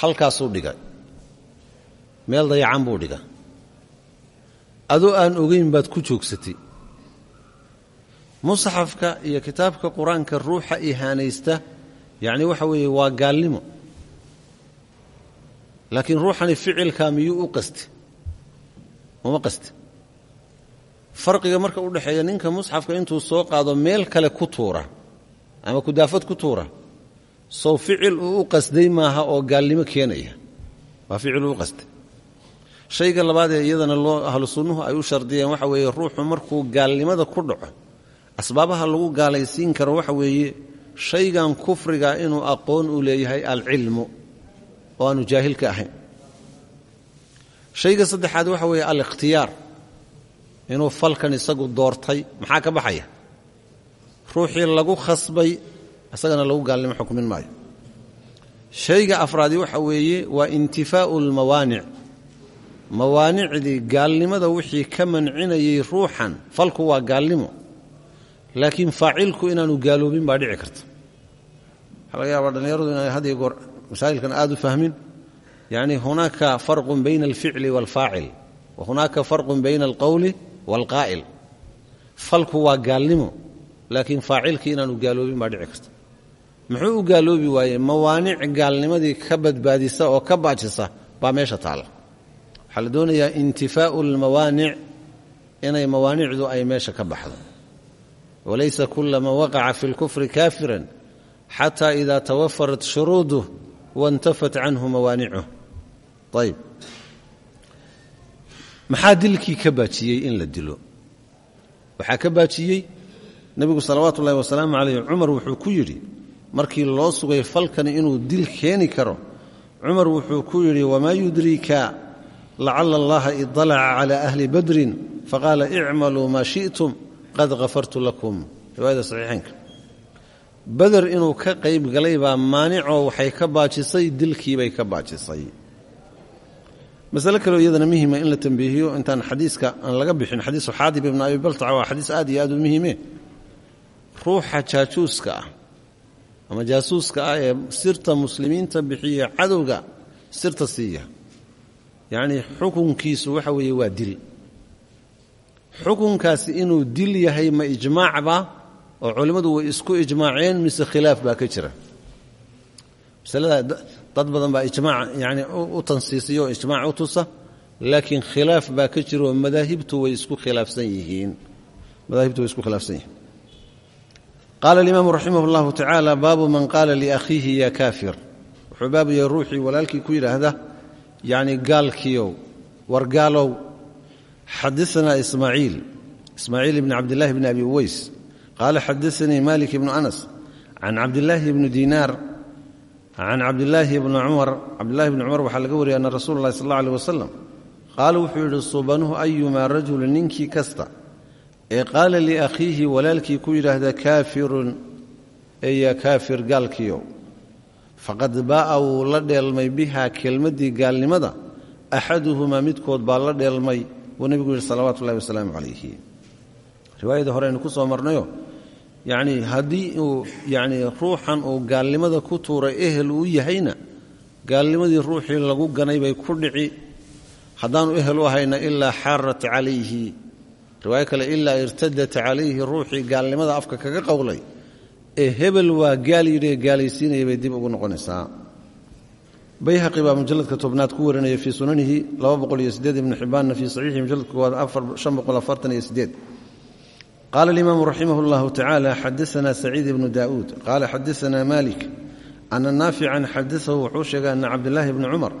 halkaasuu dhigay. Meel dayacan buu dhigay adoo aan ogeyn baad ku joogsatay. Musxafka iyo kitaabka qur'aanka ruuxa ihaanaysta yacni waxa weeye waa gaalnimo laakiin ruuxani ficilkaa miyuu u qasti uma qasti farqiga marka u dhexeeya ninka musxafka intuu soo qaado meel kale ku tuura ama kudaafad ku tuura sow ficil uu u qasday maaha oo gaalnimo keenaya. Waa ficil uu u qasday shayga labaad ee iyadana loo ahlu sunnuhu ay u shardiyeen waxa weeye ruuxu markuu gaalnimada ku dhaco asbaabaha lagu gaalaysiin karo waxa weeye shaygan kufriga inuu aqoon u leeyahay alcilmu oo aanu jaahil ka ahayn. Shayga saddexaad waxa weeye alikhtiyaar inuu falkan isagu doortay maxaa ka baxaya? Ruuxii lagu khasbay isagana lagu gaalnimo xukmin maayo. Shayga afraadi waxa weeye waa intifaa'u almawaanic mawaanicdii gaalnimada wixii ka mancinayay ruuxan falku waa gaalnimo laakiin faacilku inaanu gaaloobin baa dhici karta. Waxaa laga yaabaa inay had goor masaa'ilkan aad u fahmin yacni hunaaka farqun bayna alficli waalfaacil wa hunaaka farqun bayna alqowli waalqaa'il. Falku waa gaalnimo laakiin faacilkii inaanu gaaloobin baa dhici karta. Muxuu u gaaloobi waayey mawaanic gaalnimadii ka badbaadisa oo ka baajisa baa meesha taalla. Waxaa la doonayaa intifaa'u almawaanic inay mawaanicdu ay meesha ka baxdo. Walaysa kula man waqaca fi اlkufri kaafiran xata ida tawafarat shuruuduh waاntafat canhu mawaanicuh ayb maxaa dilkii ka baajiyey in la dilo waxaa ka baajiyey nebigu salawaatu wasalaamu calayh cumar wuxuu ku yidhi markii loo sugay falkani inuu dil keeni karo cumar wuxuu ku yidhi wamaa yudriika lacala allaha idalaca cala ahli badrin faqaala icmaluu maa shi'tum qad hafartu lakum riwaayada saxiixeynka bader inuu ka qayb galay baa maanicoo waxay ka baajisay dilkiibay ka baajisay. Masale kaleo iyadana muhima in la tambiihiyo intaan xadiiska aan laga bixin xadiisu xaadib ibnu abi baltaca waa xadiis aad iyo aad u muhiime. Ruuxa jaajuuska ah ama jaasuuska ah ee sirta muslimiinta bixiya cadowga sirta siiya. Yacnii xukunkiisu waxa weeye waa dil. Xukunkaasi inuu dil yahay ma ijmaacba oo culimmadu way isku ijmaaceen mise khilaaf baa ka jira. Masalada dad badan baa ijmaac yani u tansiisiya ijmaac u tusa laakiin khilaaf baa ka jira oo madaahibtu way isku khilaafsan yihiin. Madaahibtu way isku khilaafsan yihiin. Qaala alimaamu raximah اllahu tacaala baabu man qaala liakhiihi ya kaafir. Wuxuu baabu yahay ruuxii walaalkii ku yidhaahda yacni gaalkiiow war gaalow xadaanaa ismaaciil ismaaciil ibni cabdillaahi bni abi uweys qaala xadaanii malik ibnu anas can cabdillaahi bni diinaar can cabdillaahi bni cumar cabdillahi bni cumar waxaa laga wariyay ana rasuula allahi sal alla aleh wasalam qaala wuxuu yidhi subanuhu ayumaa rajulu ninkii kasta ee qaala liakhiihi walaalkii ku yidhaahda kaafirun eya kaafir gaalkiiow faqad baa'a wuu la dheelmay bihaa kelmaddii gaalnimada axaduhumaa midkood baa la dheelmay wuu nebigu yidhi salawaatu ullahi wasalaamu calayhi riwaayadii hore aynu ku soo marnayo yacnii haddii uu yacnii ruuxan uu gaalnimada ku tuuray ehel uu yahayna gaalnimadii ruuxii lagu ganay bay ku dhici. Haddaanu ehel u ahayna ilaa xaarat calayhi. Riwaayo kale ilaa irtadat calayhi ruuxii gaalnimada afka kaga qowlay. Ee hebel waa gaal yidhi ee gaalaysiinaya bay dib ugu noqonaysaa. Bayhaqi baa mujalladka tobnaad ku warinaya fii sunanihi ibnu xibbaanna fii saxiixihi mujalladka koowaad qaala alimaamu raximah اllahu tacaala xadaana saciid ibnu daa'uud qaala xadaana malik ana naafican xadaahu wuxuu sheegay ana cabdilaahi bni cumar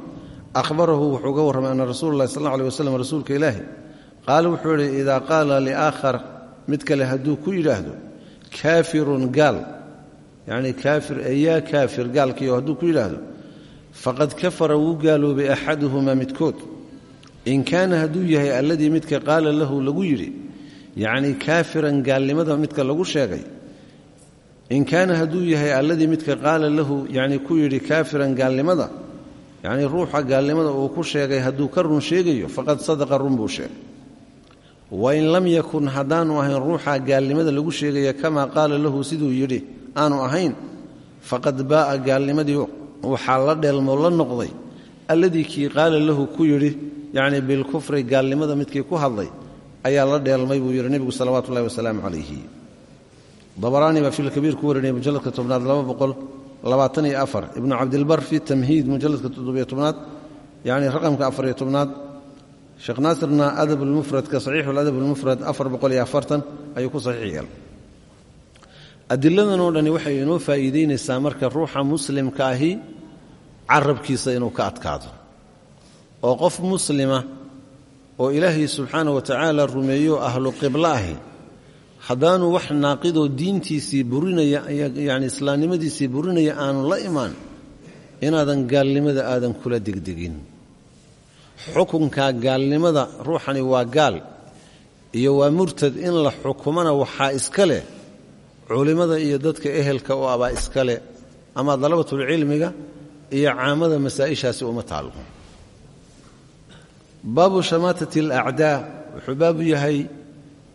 ahbarahu wuxuu ga warramay ana rasuula llahi sal alay waslam rasuulka ilaahi qaala wuxuu idhi idaa qaala liaakhar mid kale hadduu ku yidhaahdo kaafirun gaal yacnii kaafir eyaa kaafir gaalkiio hadduu ku yidhaahdo faqad kafara wuu gaaloobay axaduhumaa midkood in kaana hadduu yahay alladii midka yacnii kaafiran gaalnimada midka lagu sheegay. In kaana hadduu yahay alladii midka qaala lahu yacnii ku yidhi kaafiran gaalnimada yacnii ruuxa gaalnimada uu ku sheegay hadduu ka run sheegayo faqad sadaqa run buu sheegay. Wain lam yakun haddaanu ahayn ruuxa gaalnimada lagu sheegaya kamaa qaala lahu siduu yidhi aanu ahayn faqad baa'a gaalnimadii waxaa la dheelmoo la noqday alladii kii qaala lahu ku yidhi yacnii bilkufri gaalnimada midkii ku hadlay ayaa la dheelmay buu yidhi nebigu salawaatu ullahi wasalaamu calayhi. Dabaraani baa filkabiir ku warinaya mujalladka tobnaad labaaqoabaataniyo afar. Ibnu cabdilbar fi tamhiid mujalladka toddobiyo tobnaad yacni raqamka afariyo tobnaad. Sheekh naasirna adab lmufradka saxiixu ladab lmufrad afar boqol iyo afartan ayuu ku saxiix yeelay adiladan oo dhani waxay inoo faa'iidaynaysaa marka ruuxa muslimka ahi carabkiisa inuu ka adkaado. Oo qof muslima oo ilaahay subxaana wa tacaala rumeeyo ahlu qiblo ahi haddaanu wax naaqidoo diintiisii burinaya yacni islaamnimadiisii burinaya aanu la imaan inaadan gaalnimada aadan kula degdegin. Xukunka gaalnimada ruuxani waa gaal iyo waa murtad in la xukumana waxaa iska leh. Culimmada iyo dadka ehelka u abaa iska leh ama dalabatulcilmiga iyo caamada masaa'ishaasi uma taallo baabu shamaatati alacdaa wuxuu baabu yahay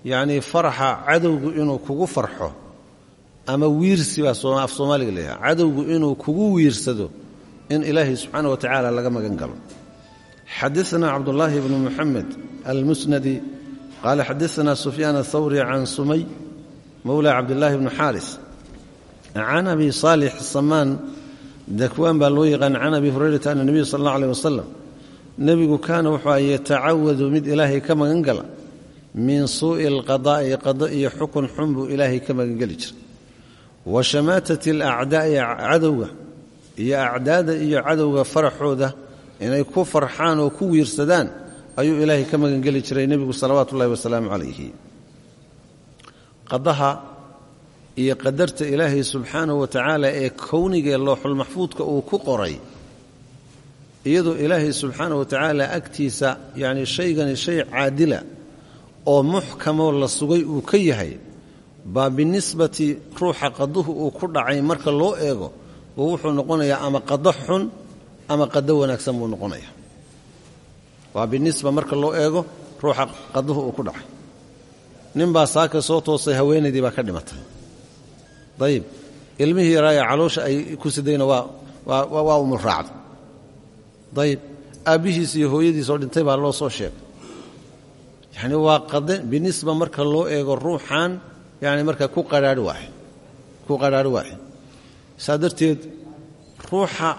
yacnii faraxa cadowgu inuu kugu farxo ama wiirsi baa af soomaaliga leeyahay cadowgu inuu kugu wiirsado in ilaahay subxaana wa tacaala laga magan galo. Xadaana cabdulaahi bnu muxamed almusnadi qaala xadaana sufyaan athawri can sumay mowla cabdilaahi bnu xaaris. Can abi saalix samaan dakwaan baa loo yaqaan can abi hurayrata ana nebiy sal allah aleh wasalam nebigu kaana wuxuu yatacawadu mid ilaahay ka magan gala min suu'i alqadaa'i qado iyo xukun xun buu ilaahay ka magangeli jiray. Wa shamaatati alacdaa'i cadowga iyo acdaada iyo cadowga faraxooda inay ku farxaan oo ku wiirsadaan ayuu ilaahay ka magangeli jiray nebigu salawaatu ullahi wasalaamu calayhi. Qadaha iyo qadarta ilaahay subxaanahu wa tacaala ee kownigee looxulmaxfuudka uu ku qoray iyadoo ilaahay subxaana wa tacaala agtiisa yacni shaygani shay caadila oo muxkamoo la sugay uu ka yahay baa binisbati ruuxa qaduhu uu ku dhacay marka loo eego buu wuxuu noqonayaa ama qado xun ama qado wanaagsan buu noqonaya waa binisba marka loo eego ruuxa qaduhu uu ku dhacay. Ninbaa saaka soo toosay haweenaydii baa ka dhimatay. Dayib. Ilmihii yaraaya caloosha ay ku sidayna waa umulraacda dayib. Aabbihiis iyo hooyadiisoo dhintay baa loo soo sheegay. Yacni waa qade binisba marka loo eego ruuxan yani marka ku qadhaari waaxid. Saa darteed ruuxa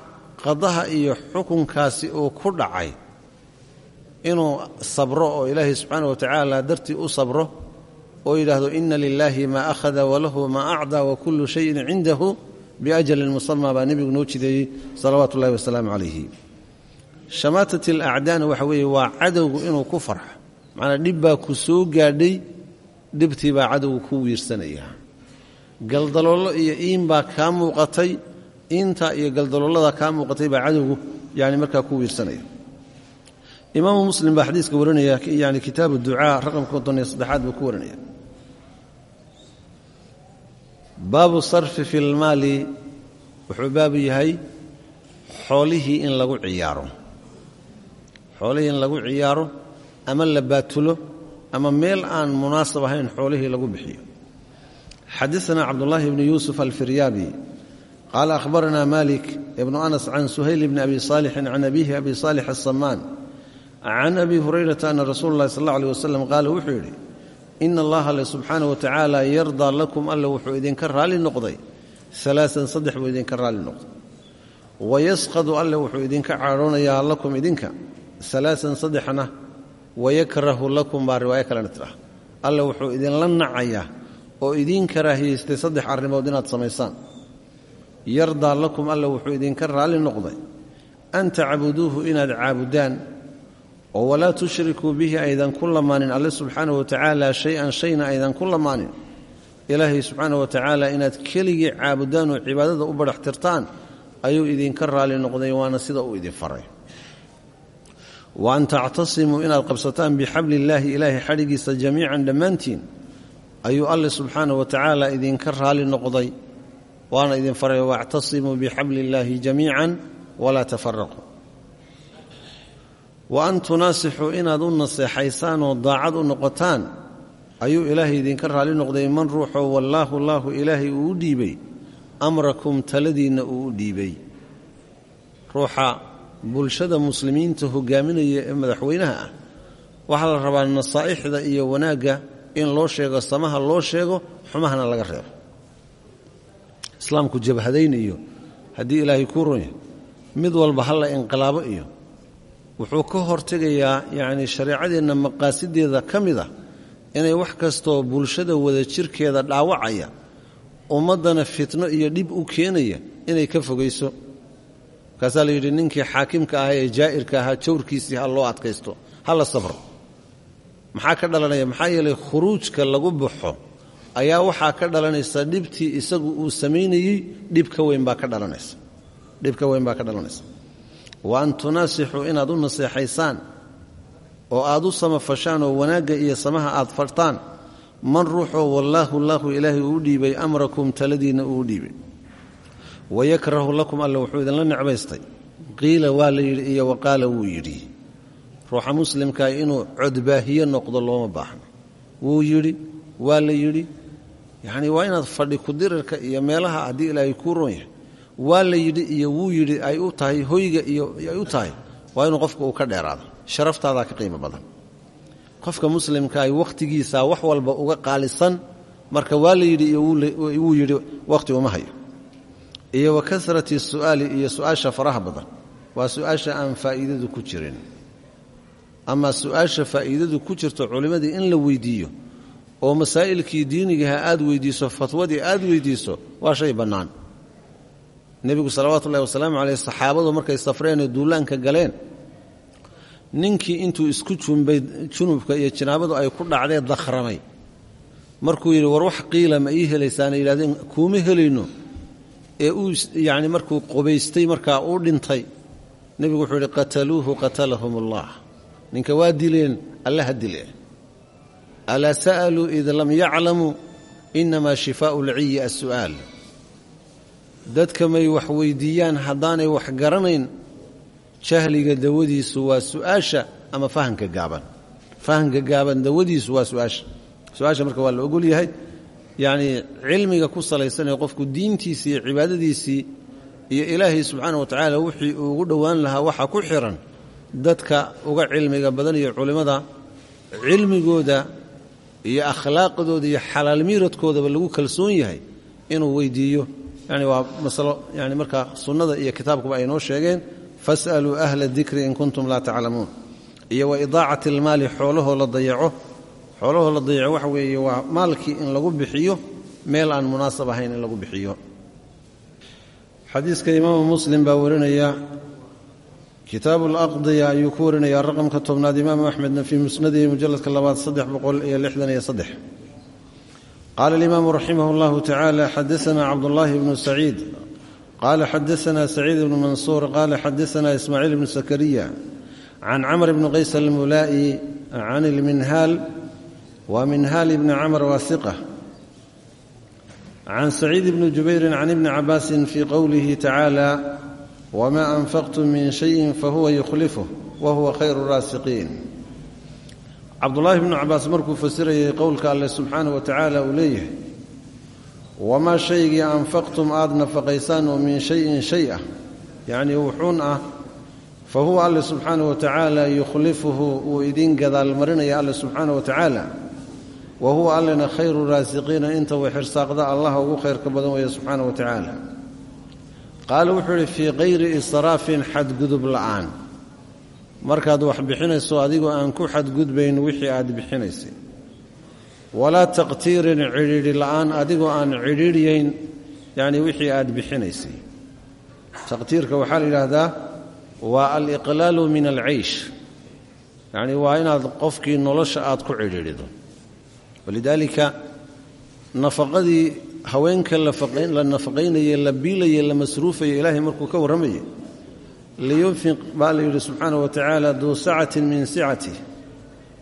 qadaha iyo xukunkaasi uu ku dhacay inuu sabro oo ilaahay subxaana wa tacaala dartii u sabro oo yidhaahdo ina lilaahi maa akhada walahu maa acdaa wa kullu shayin cindahu biajalin musamaa baa nebigu noo jideeyey salawaatu ullahi wasalaamu calayhi shamaatat alacdaana waxa weeye waa cadowgu inuu ku farxo. Macnaa dhib baa ku soo gaadhay dhibtii baa cadowgu ku wiirsanaya. Galdaloollo iyo iin baa kaa muuqatay iinta iyo galdaloolada kaa muuqatay baa cadowgu yani markaa ku wiirsanaya. Imaamu muslim baa xadiiska warinaya yani kitaabu ducaa raqamka konton iyo saddexaad ku warinaya. Baabu sarfi fi lmaali wuxuu baabu yahay xoolihii in lagu ciyaaro xoolihii lagu ciyaaro ama la baatulo ama meel aan munaasab ahayn xoolihii lagu bixiyo. Xadana cabdulaahi bni yuusuf alfiryaabi qaala ahbarana malik ibnu anas an suhayl bni abi saalixin an abiihi abi saalix asamaan can abi hurayrata ana rasuula lahi sal alla aleh wasalam qaala wuxuu yidhi ina allaha alle subxaana wa tacaala yardaa lakum alle wuxuu idinka raalli noqday alaaan saddex buu idinka raalli noqday. Wayasqadu alle wuxuu idinka cadhoonayaa lakum idinka alaaan saddexna wayakrahu lakum baa riwaayo kalena tidhaah alle wuxuu idinla nacayaa oo idiin karaahiyeystay saddex arrimood inaad samaysaan. Yardaa lakum alle wuxuu idinka raalli noqday an tacbuduuhu inaad caabudaan oo walaa tushrikuu bihi aydan ku lamaanin. Alle subxaanahu watacaala shay-an shayna aydan ku lamaanin. Ilaahay subxaana wa tacaala inaad keligii caabudaan oo cibaadada u badhax tirtaan ayuu idinka raalli noqday waana sida uu idin faray wa an tactasimuu inaad qabsataan bixabli illaahi ilaahay xadhigiisa jamiican dhammaantiin ayuu alle subxaana wa tacaala idinka raalli noqday waana idin faray wactasimuu bixabli illaahi jamiican walaa tafaraquu wa an tunaasixuu inaad u naseexaysaan oo daacad u noqotaan ayuu ilaahay idinka raalli noqday man ruuxoo wallaahu laahu ilaahay uu u dhiibay amrakum taladiinna uu u dhiibay bulshada muslimiinta hogaaminaya ee madaxweynaha ah. Waxaa la rabaa nasaa'ixda iyo wanaagga in loo sheego samaha loo sheego xumahana laga reebo. Islaamku jabhadayn iyo haddii ilaahay kuu ronya mid walba halla inqilaabo iyo wuxuu ka hortegayaa yacnii shareecadeenna maqaasideeda ka mid a inay wax kastoo bulshada wada jirkeeda dhaawacaya ummaddana fitno iyo dhib u keenaya inay ka fogayso markaasaa la ninkii xaakimka ahaa ee jaa'irka ahaa jawrkiisii ha loo adkaysto ha la sabro. Maxaa ka dhalanaya? Maxaa yeelay khuruujka lagu baxo ayaa waxaa ka dhalanaysa dhibtii isagu uu samaynayey dhib ka weyn baa ka dhalanaysa. Dhib ka weyn baa ka dhalanaysa. Wa an tunaasixuu inaad u naseexaysaan oo aad u samafashaan oo wanaagga iyo samaha aad fartaan man ruuxoo wallaahu laahu ilaahay uu dhiibay amrakum taladiinna uu dhiibay wayakrahu lakum alle wuxuu idinla necbaystay. Qiila waa la yidhi iyo waqaala wuu yidhi ruuxa muslimkaa inuu codbaahiye noqdo looma baahno. Wuu yidhi waa la yidhi yacnii waa inaad fadhi kudirirka iyo meelaha haddii ilaahay kuu roon yahay. Waa la yidhi iyo wuu yidhi ay u tahay hoyga iyo ay u tahay waa inuu qofka uu ka dheeraado. Sharaftaadaa ka qiimo badan. Qofka muslimka ay wakhtigiisaa wax walba uga qaalisan marka waa la yidhi iyo wuu yidhi wakhti uma hayo iyo wa kasrati su'aali iyo su'aasha faraha badan. Waa su'aasha aan faa'iidadu ku jirin. Ama su'aasha faa'iidadu ku jirto culimmadii in la weydiiyo oo masaa'ilkii diinigaha aad weydiiso fatwadii aad weydiiso waa shay bannaan. Nebigu salawaatu ullahi wasalaamu caleyh saxaabadu markay safreenee duulaanka galeen ninkii intuu isku jumbay junubka iyo jinaabadu ay ku dhacdee dakhramay. Markuu yidhi war wax qiila ma ii helaysaana yidhahdeen kuuma helayno ee uu yacni markuu qubaystay markaa uu dhintay nebigu wuxuu yidhi qataluuhu qatalahum allah ninka waa dileen alle ha dile alaa sa'aluu id lam yaclamuu inamaa shifaa'u lciyi assu'aal. Dadka may wax weyddiiyaan haddaanay wax garanayn jahliga dawadiisu waa su'aasha ama fahamka gaaban? Fahamka gaaban dawadiisu waa su'aasha. Su'aasha marka waa la ogol yahay yacnii cilmiga ku salaysanee qofku diintiisii iyo cibaadadiisii iyo ilaahay subxaana wa tacaala wixii uu ugu dhowaan lahaa waxaa ku xiran dadka uga cilmiga badan iyo culimmada cilmigooda iyo akhlaaqdooda iyo xalaal miiradkoodaba lagu kalsoon yahay inuu weydiiyo. Yani waa masalo yani markaa sunnada iyo kitaabkuba ay noo sheegeen fas'aluu ahla dikri in kuntum laa taclamuun iyo wa idaacati almaali xoolahoo la dayaco xoolahoo la dayaco waxa weeye waa maalkii in lagu bixiyo meel aan munaasab ahayn in lagu bixiyo. Xadiiska imaamu muslim baa warinaya kitaabu alaqdiya ayuu ku warinaya raqamka tobnaad imaamu axmedna fii musnadihi mujaladka labaad saddex boqol iyo lixdan iyo saddex. Qaala alimaamu raximah اllahu tacaala xadaana cabdullaahi bnu saciid. Qaala xadaana saciid bnu mansuur. Qaala xadaana ismaaciil bnu sakariya can camr bni qays almulaa'i can ilminhaal wa minhaal bni camr waasiqa can saciid bni jubayrin can ibni cabaasin fii qowlihi tacaala wma anfaqtum min shayin fahuwa yukhlifuh wa huwa khayru raasiqiin cabdullaahi bnu cabaas markuu fasirayay qowlka alleh subxaanah wa tacaala uu leeyahay wamaa shaygii anfaqtum aad nafaqaysaan oo min shayin shay ah yacnii wuxuun ah fa huwa alleh subxaanah wa tacaala yukhlifuhu wuu idiin gadaalmarinaya alleh subxaanah wa tacaala wa huwa allena khayru raasiqiina way xirsaaqda allaha ugu khayrka badan weeye subxaana wa tacaala. Qaala wuxuu idhi fii kayri israafin xadgudub la'aan. Markaad wax bixinayso adigoo aan ku xadgudbayn wixii aad bixinaysay walaa taqtiirin cidhiidhi la'aan adigoo aan cidhiidhyayn yacni wixii aad bixinaysay taqtiirka waxaa la yidhaahdaa waa aliqlaalu min alcaysh. Yacni waa inaad qofkii nolosha aad ku cidhiidhido walidaalika nafaqadii haweenka la nafaqaynayey la biilayey la masruufayey ilaahay markuu ka warramayey liyunfiq baa la yidhi subxaana wa tacaala duu sacatin min sicatih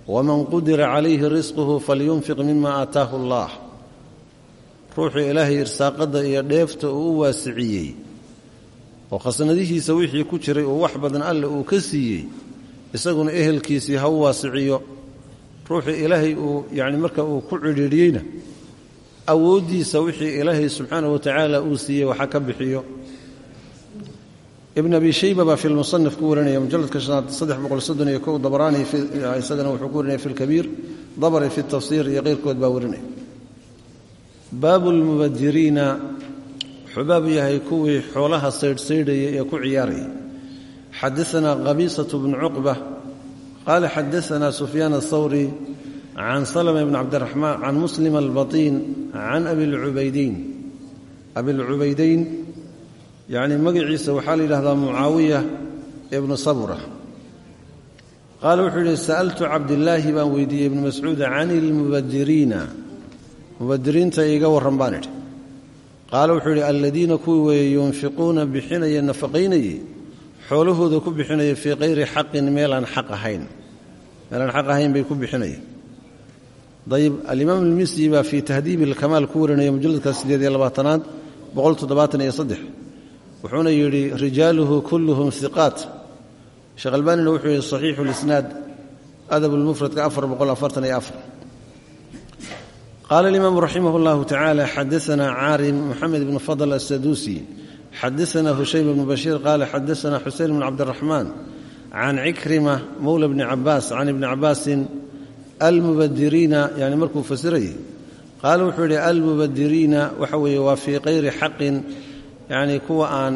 waman qudira calayhi risquhu falyunfiq mima aataahu allah. Ruuxii ilaahay irsaaqadda iyo dheefta uu u waasiciyey oo khasnadihiisa wixii ku jiray uu wax badan alle uu ka siiyey isaguna ehelkiisii ha waasiciyo ruuxii ilaahay uu yani marka uu ku cidhiidhiyeyna awooddiisa wixii ilaahay subxaana wa tacaala uu siiyey waxa ka bixiyo. Ibn abi shayba baa fi lmusanif ku warinaya mujaladka shanaad saddex boqol soddon iyo kow dabaraani isagana wuxuu ku warinaya fi lkabiir dabari fi tafsiir iyo keyrkood baa warinaya. Baabu lmubadiriina wuxuu yahay kuwii xoolaha saydhsaydhaya ee ku ciyaaraya. Xadaanaa qabiisatu bnu cuqba qaala xadaanaa sufyaan athawri can salma bn cabdiraxmaan can muslim albatiin can abilcubaydayn abilcubaydayn yacni magaciisa waxaa la yidhahdaa mucaawiya ibnu sabura qaala wuxuu yidhi sa'altu cabdillaahi baan weydiiyey ibnu mascuud can ilmubadiriina mubadiriinta iiga warran baan idhi qaala wuxuu yidhi aladiina kuwii weeye yunfiquuna bixinaya nafaqaynayey xoolahooda ku bixinaya fii kayri xaqin meelaan xaq ahayn. Meelaan xaq ahayn bay ku bixinayeen dayib alimaam almisri baa fii tahdiibi alkamaal ku warinaya mujalladka siddeed iyo labaatanaad boqol toddobaatan iyo saddex. Wuxuuna yidhi rijaaluhu kulluhum hiqaat sheekh wuxuu yidhi saxiixu lisnaad adab lmufradka afar boqol afartan iyo afar. Qaala alimaamu raximah اllahu tacaala xadaana caarim moxamed bn fadl asaduusi xadaana hushayb bnu bashiir qaala xadaana xuseyn bn cabdiraxmaan can cikrima mowla bni cabaas can ibni cabaasin almubadiriina yani markuu fasirayay qaala wuxuu yidhi almubadiriina waxa weeye waa fii kayri xaqin yacni kuwa aan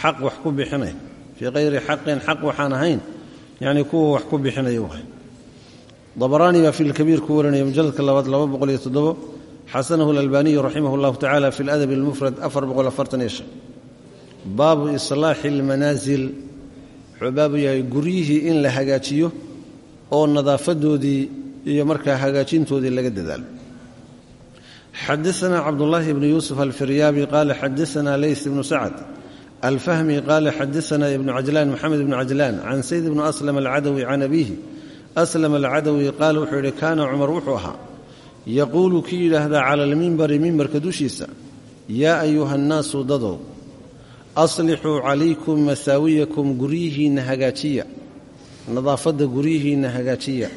xaq wax ku bixinayn fii kayri xaqin xaq waxaan ahayn yacni kuwa wax ku bixinaya waay dabaraani baa fi lkabiir ku warinaya mujalladka labaad laba boqol iyo toddobo xasanahu alalbaaniyu raximah allahu tacala fi ladabi almufrad afar boqol afartan iyo shan baabu islaaxi almanaasil wuxuu baabu yahay guryihii in la hagaajiyo oo nadaafadoodii iyo markaa hagaajintoodii laga dadaalo. Xadaana cabdullaahi bnu yuusuf alfiryaabi qaala xadaana leys bnu sacad. Alfahmi qaala xadaana ibnu cajlaan moxamed ibnu cajlaan can sayd bnu aslam alcadawi can abiihi. Aslam alcadawi qaala wuxuu yidhi kaana cumar wuxuu ahaa yaquulu kii yidhaahdaa cala almimbari mimbarka dushiisa yaa ayuha aslixuu calaykum masaawiyakum guryihiinna hagaajiya nadaafadda guryihiinna hagaajiya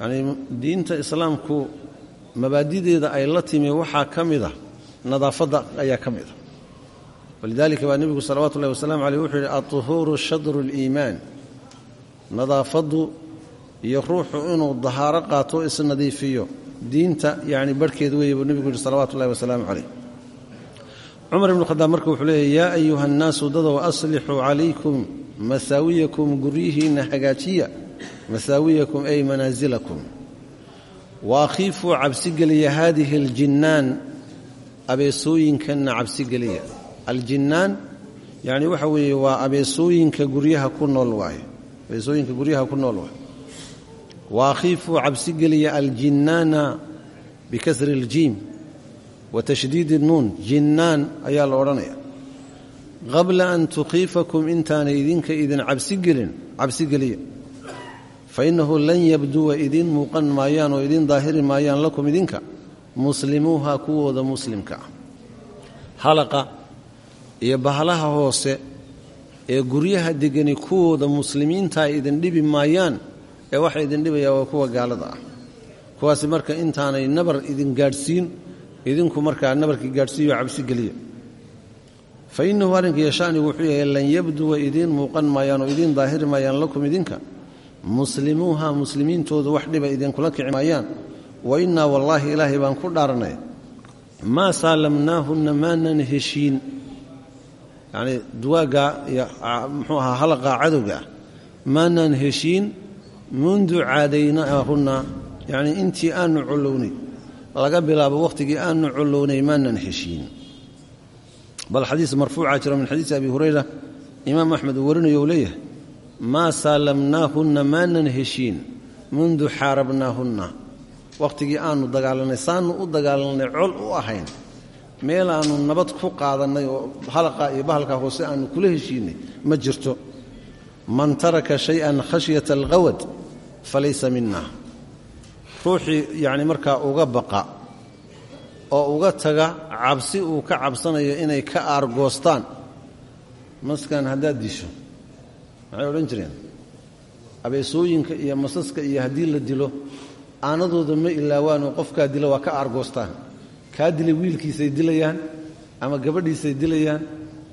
yacnii diinta islaamku mabaadideeda ay la timi waxaa ka mida nadaafadda ayaa ka mida walidaalika baa nebigu salawaatu ullahi wasalamu caleyh wuxuu yidhi alطuhuuru shadru اliimaan nadaafaddu iyo ruuxu inuu dahaaro qaato isnadiifiyo diinta yacni barhkeed weeye buu nebigu yidhi salawatu ullahi wasalaamu caleyh cumar ibnu khadaab marka wuxuu leeyahy yaa ayuha annaasu dadow aslixuu calaykum masaawiyakum guryihiinna hagaajiya masaawiyakum ay manaasilakum. Wa akhiifuu cabsigeliya haadihi aljinnaan abeesooyinkanna cabsigeliya. Aljinnaan yacni waxa weeye waa abeesooyinka guryaha ku nool waaye abeesooyinka guryaha ku nool waaye. Wa akhiifuu cabsigeliya aljinnaana bikasri aljiim wa tashdiidi nuun jinnaan ayaa la odhanaya. Qabla an tukhiifakum intaanay idinka idin cabsigelin cabsigeliya fa innahu lan yabduwa idiin muuqan maayaan oo idiin daahiri maayaan lakum idinka muslimuuha kuwooda muslimka ah. Halaqa iyo bahalaha hoose ee guryaha degani kuwooda muslimiintaa idin dhibi maayaan ee waxa idin dhibaya waa kuwa gaalada ah. Kuwaasi marka intaanay nabar idin gaadhsiin idinku markaa nabarkii gaadhsiiyo cabsigeliya fa innahu arrinka iyo shanigu wuxuu yahay lan yabduwa idiin muuqan maayaan oo idiin daahiri maayaan lakum idinka. Muslimuuha muslimiintoodu wax dhiba idinkula kici maayaan. Wa innaa wallaahi ilaahay baan ku dhaaranay maa saalamnaahunna maanan heshiin yacnii duwaaggaa iyo muxuu ahaa halaqaa cadowga ah. Maanan heshiin mundu caadaynaahunna yacnii intii aanu collownay laga bilaabo wakhtigii aanu collownay maanan heshiin. Bal xadiis marfuuca jira min xadiisi abi hurayra imaam axmed uu warinayo uu leeyahay maa saalamnaahunna maanan heshiin mundu xaarabnaahunna. Wakhtigii aanu dagaalanay saanu u dagaalanay col u ahayn meel aanu nabad ku qaadannay oo halaqaa iyo bahalkaa hoose aanu kula heshiinay ma jirto. Man taraka shay-an khashyata alqawad falaysa mina ruuxii yacni markaa uga baqa oo uga taga cabsi uu ka cabsanayo inay ka aargoostaan maskan haddaad disho maxay odhan jireen? Abeesooyinka iyo masaska iyo haddii la dilo aanadooda ma ilaawaanoo qofkaa dila waa ka aargoostaan kaa dilay wiilkiisay dilayaan ama gabadhiisay dilayaan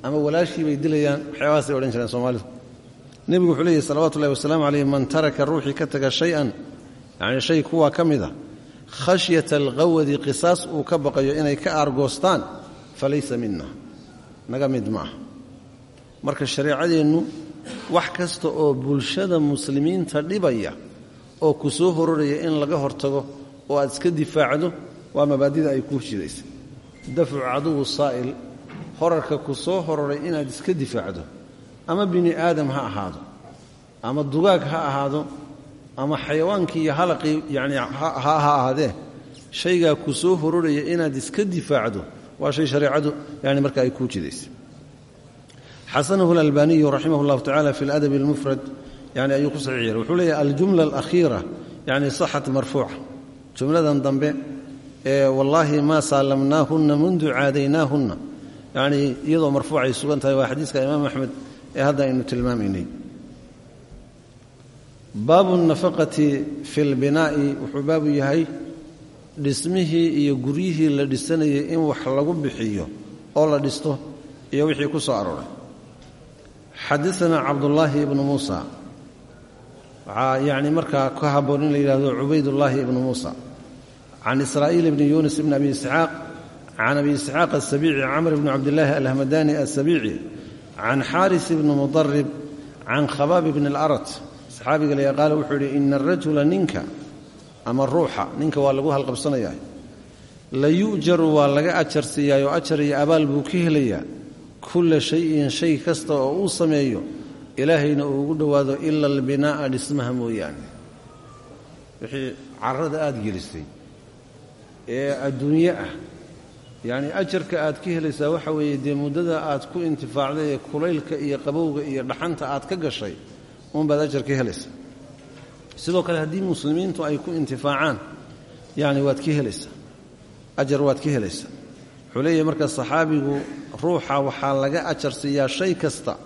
ama walaashiibay dilayaan waxyaabahaasay odhan jireen soomaalidu. Nebigu wuxuu leeyahy salawatu ullahi wasalaamu calayh man taraka ruuxii ka taga shay-an yacnii shay kuwaa ka mid khashyata alqawadi qisaas uu ka baqayo inay ka aargoostaan falaysa mina naga mid ma marka shareecadeennu wax kasta oo bulshada muslimiinta dhibaya oo ku soo hororaya in laga hortago oo aad iska difaacdo waa mabaadida ay kuu jidaysa dafcu caduwu saa'il horarka ku soo hororay inaad iska difaacdo. Ama bini aadam ha ahaado. Ama dugaag ha ahaado ama xayawaankii iyo halaqii yani ha ahaadee shaygaa ku soo hororaya inaad iska difaacdo waa shay shareecadu yani marka ay kuu jidaysa xasanahu alalbaaniyu raximah اllahu tacala fi aladabi اlmufrad yani ayuu ku saxiixyar wuxuu leeyahy aljumla alakhiira yani saxat marfuuca. Jumladan dambe ee wallaahi maa saalamnaahunna mundu caadaynaahunna yani iyadoo marfuucay sugan waa xadiiska imaam axmed ee hadda aynu tilmaamaynay baabu nafaqati fi lbinaa'i wuxuu baabu yahay dhismihii iyo guryihii la dhisanayay in wax lagu bixiyo oo la dhisto iyo wixii ku soo arooray. Xadaana cabdullaahi ibnu muusa. Waxaa yani markaa ka haboon in la yidhahdo cubaydullaahi ibnu muusa. Can israa'iil ibni yunis ibni abi isxaaq can abi isxaaq asabiici camr bni cabdillaahi alhamadani asabiici can xaaris ibni saxaabiga la qaala wuxuu yidhi ina arajula ninka ama ruuxa ninka waa lagu halqabsanayaa la yu'jaru waa laga ajar siiyaayoo ajar iyo abaal buu ka helayaa kulla shayin shay kasta oo uu sameeyo ilaahayna uu ugu dhowaado ila albinaa'a dhismaha mooyaane. Wixii carrada aad gelisay ee adduunye ah yacnii ajarka aad ka helaysaa waxa weeye dee muddada aad ku intifaacday ee kulaylka iyo qabowga iyo dhaxanta aad ka gashay uunbaad ajar ka helaysaa sidoo kale haddii muslimiintu ay ku intifaacaan yacni waad ka helaysaa ajar waad ka helaysaa wuxuu marka saxaabigu ruuxa waxaa laga ajar shay kasta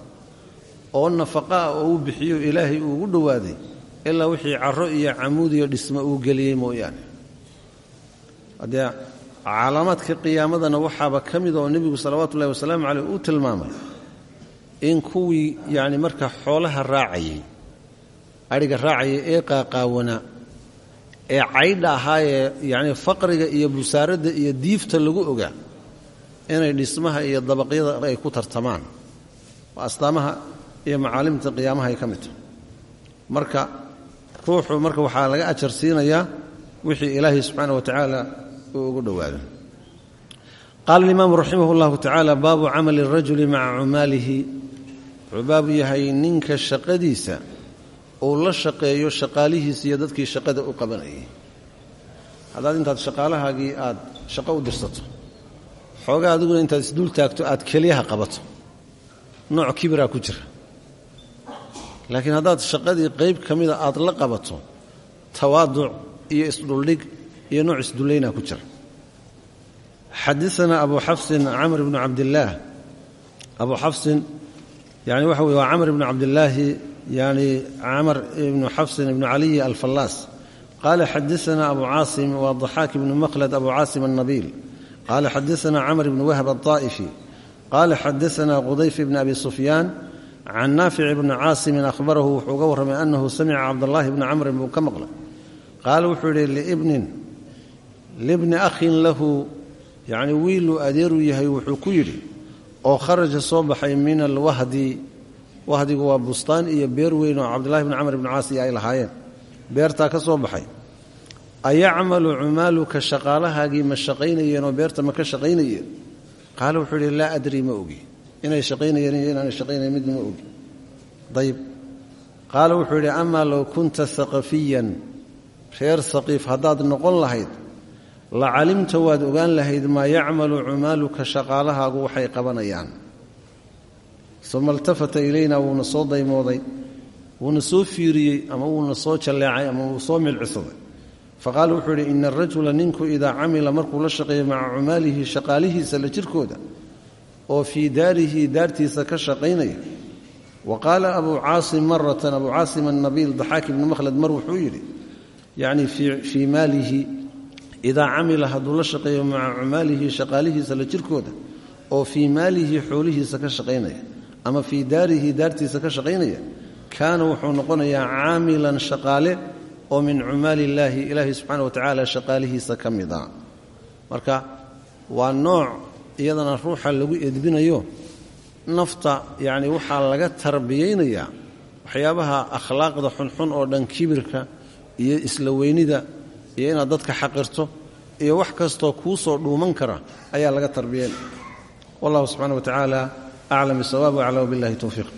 oo nafaqaa oo uu bixiyo ilaahay uu ugu dhowaaday ilaa wixii carro iyo camuud iyo dhismo uu geliyey mooyaane. Haddee calaamaadka qiyaamadana waxaaba ka mida oo nebigu salawaatu ullahi wasalaamu caleyh uu tilmaamay in kuwii yacni marka xoolaha raacayay adhiga raacaya ee qaaqaawanaa ee caydha ahaayee yacnii faqriga iyo busaaradda iyo diifta lagu ogaa inay dhismaha iyo dabaqyada ay ku tartamaan. Waa astaamaha iyo macaalimta qiyaamaha ay ka mid tahay. Marka ruuxu marka waxaa laga ajar siinayaa wixii ilaahay subxaana wa tacaala uu ugu dhowaado. Qaala alimaamu raximah اllahu tacaala baabu camali اrajuli maca cumaalihi wuxuu baabu yahay ninka shaqadiisa uu la shaqeeyo shaqaalihiisa iyo dadkii shaqada u qabanayay. Haddaad intaad shaqaalahaagii aad shaqo u dirsato xoogaa adiguna intaad isduul taagto aad keliyaha qabato. Nooc kibiraa ku jira. Laakiin haddaad shaqadii qayb ka mida aad la qabato tawaaduc iyo isdhuldhig iyo nooc isdullaynaa ku jira. Xadaana abu xafsin camr bnu cabdillaah abu xafsin yani waxa weye waa camr ibnu cabdillaahi yani camr ibnu xafsin ibnu caliyi alfallaas. Qaala xadaana abu caasim waa daxaak ibnu makhlad abu caasim annabiil qaala xadaana camr ibnu wahb alطaa'ifi qaala xadaana qudayf ibni abi sufyaan. Can naafic bni caasimin ahbarahu wuxuu uga warramay annahu samica cabdallaahi bni camrin buu ka maqlay. Qaala wuxuu yidhi liibnin libni akhin lahu. Yacni wiiluu adeeruu yahay wuxuu ku yidhi oo kharaja soo baxay min alwahdi. Wahdigu waa bustaan iyo beer weyn oo cabdullahi bni camr ibni caas iyo ay lahaayeen. Beertaa ka soo baxay. Ayacmalu cumaaluka shaqaalahaagii ma shaqaynayeen oo beerta ma ka shaqaynayeen? Qaala wuxuu yidhi laa adrii ma ogi. Inay shaqaynayeen iyo inaanay shaqaynayen midna ma ogi. Ayib qaala wuxuu yidhi amaa low kunta haqafiyan reer saqiif haddaad noqon lahayd la calimta waad ogaan lahayd maa yacmalu cumaaluka shaqaalahaagu waxay qabanayaan. Uma iltafata ilaynaa wuuna soo daymooday wuuna soo fiiriyey ama wuuna soo jalleecay ama wuu soo milcisaday faqaala wuxuu yidhi ina arajula ninku idaa camila markuu la shaqeeyo maca cumaalihi shaqaalihiisa la jirkooda oo fii daarihi daartiisa ka shaqaynaya. Wa qaala abuu caasim maratan abuu caasim annabiil daxaak ibni makhlad mar wuxuu yidhi yacni fii maalihi idaa camila hadduu la shaqeeyo maca cumaalihi shaqaalihiisa la jirkooda oo fii maalihi xoolihiisa ka shaqaynaya ama fii daarihi daartiisa ka shaqaynaya kaana wuxuu noqonayaa caamilan shaqaale oo min cumaali illaahi ilaahi subxaana wa tacaala shaqaalihiisa ka mid a marka waa nooc iyadana ruuxa lagu edbinayo nafta yacni waxaa laga tarbiyaynayaa waxyaabaha akhlaaqda xunxun oo dhan kibirka iyo isla weynida iyo inaad dadka xaqirto iyo wax kastoo kuu soo dhuuman kara ayaa laga tarbiyaynaya wallahu subxaana wa tacaala aclam bisawaab waclam billahi towfiiq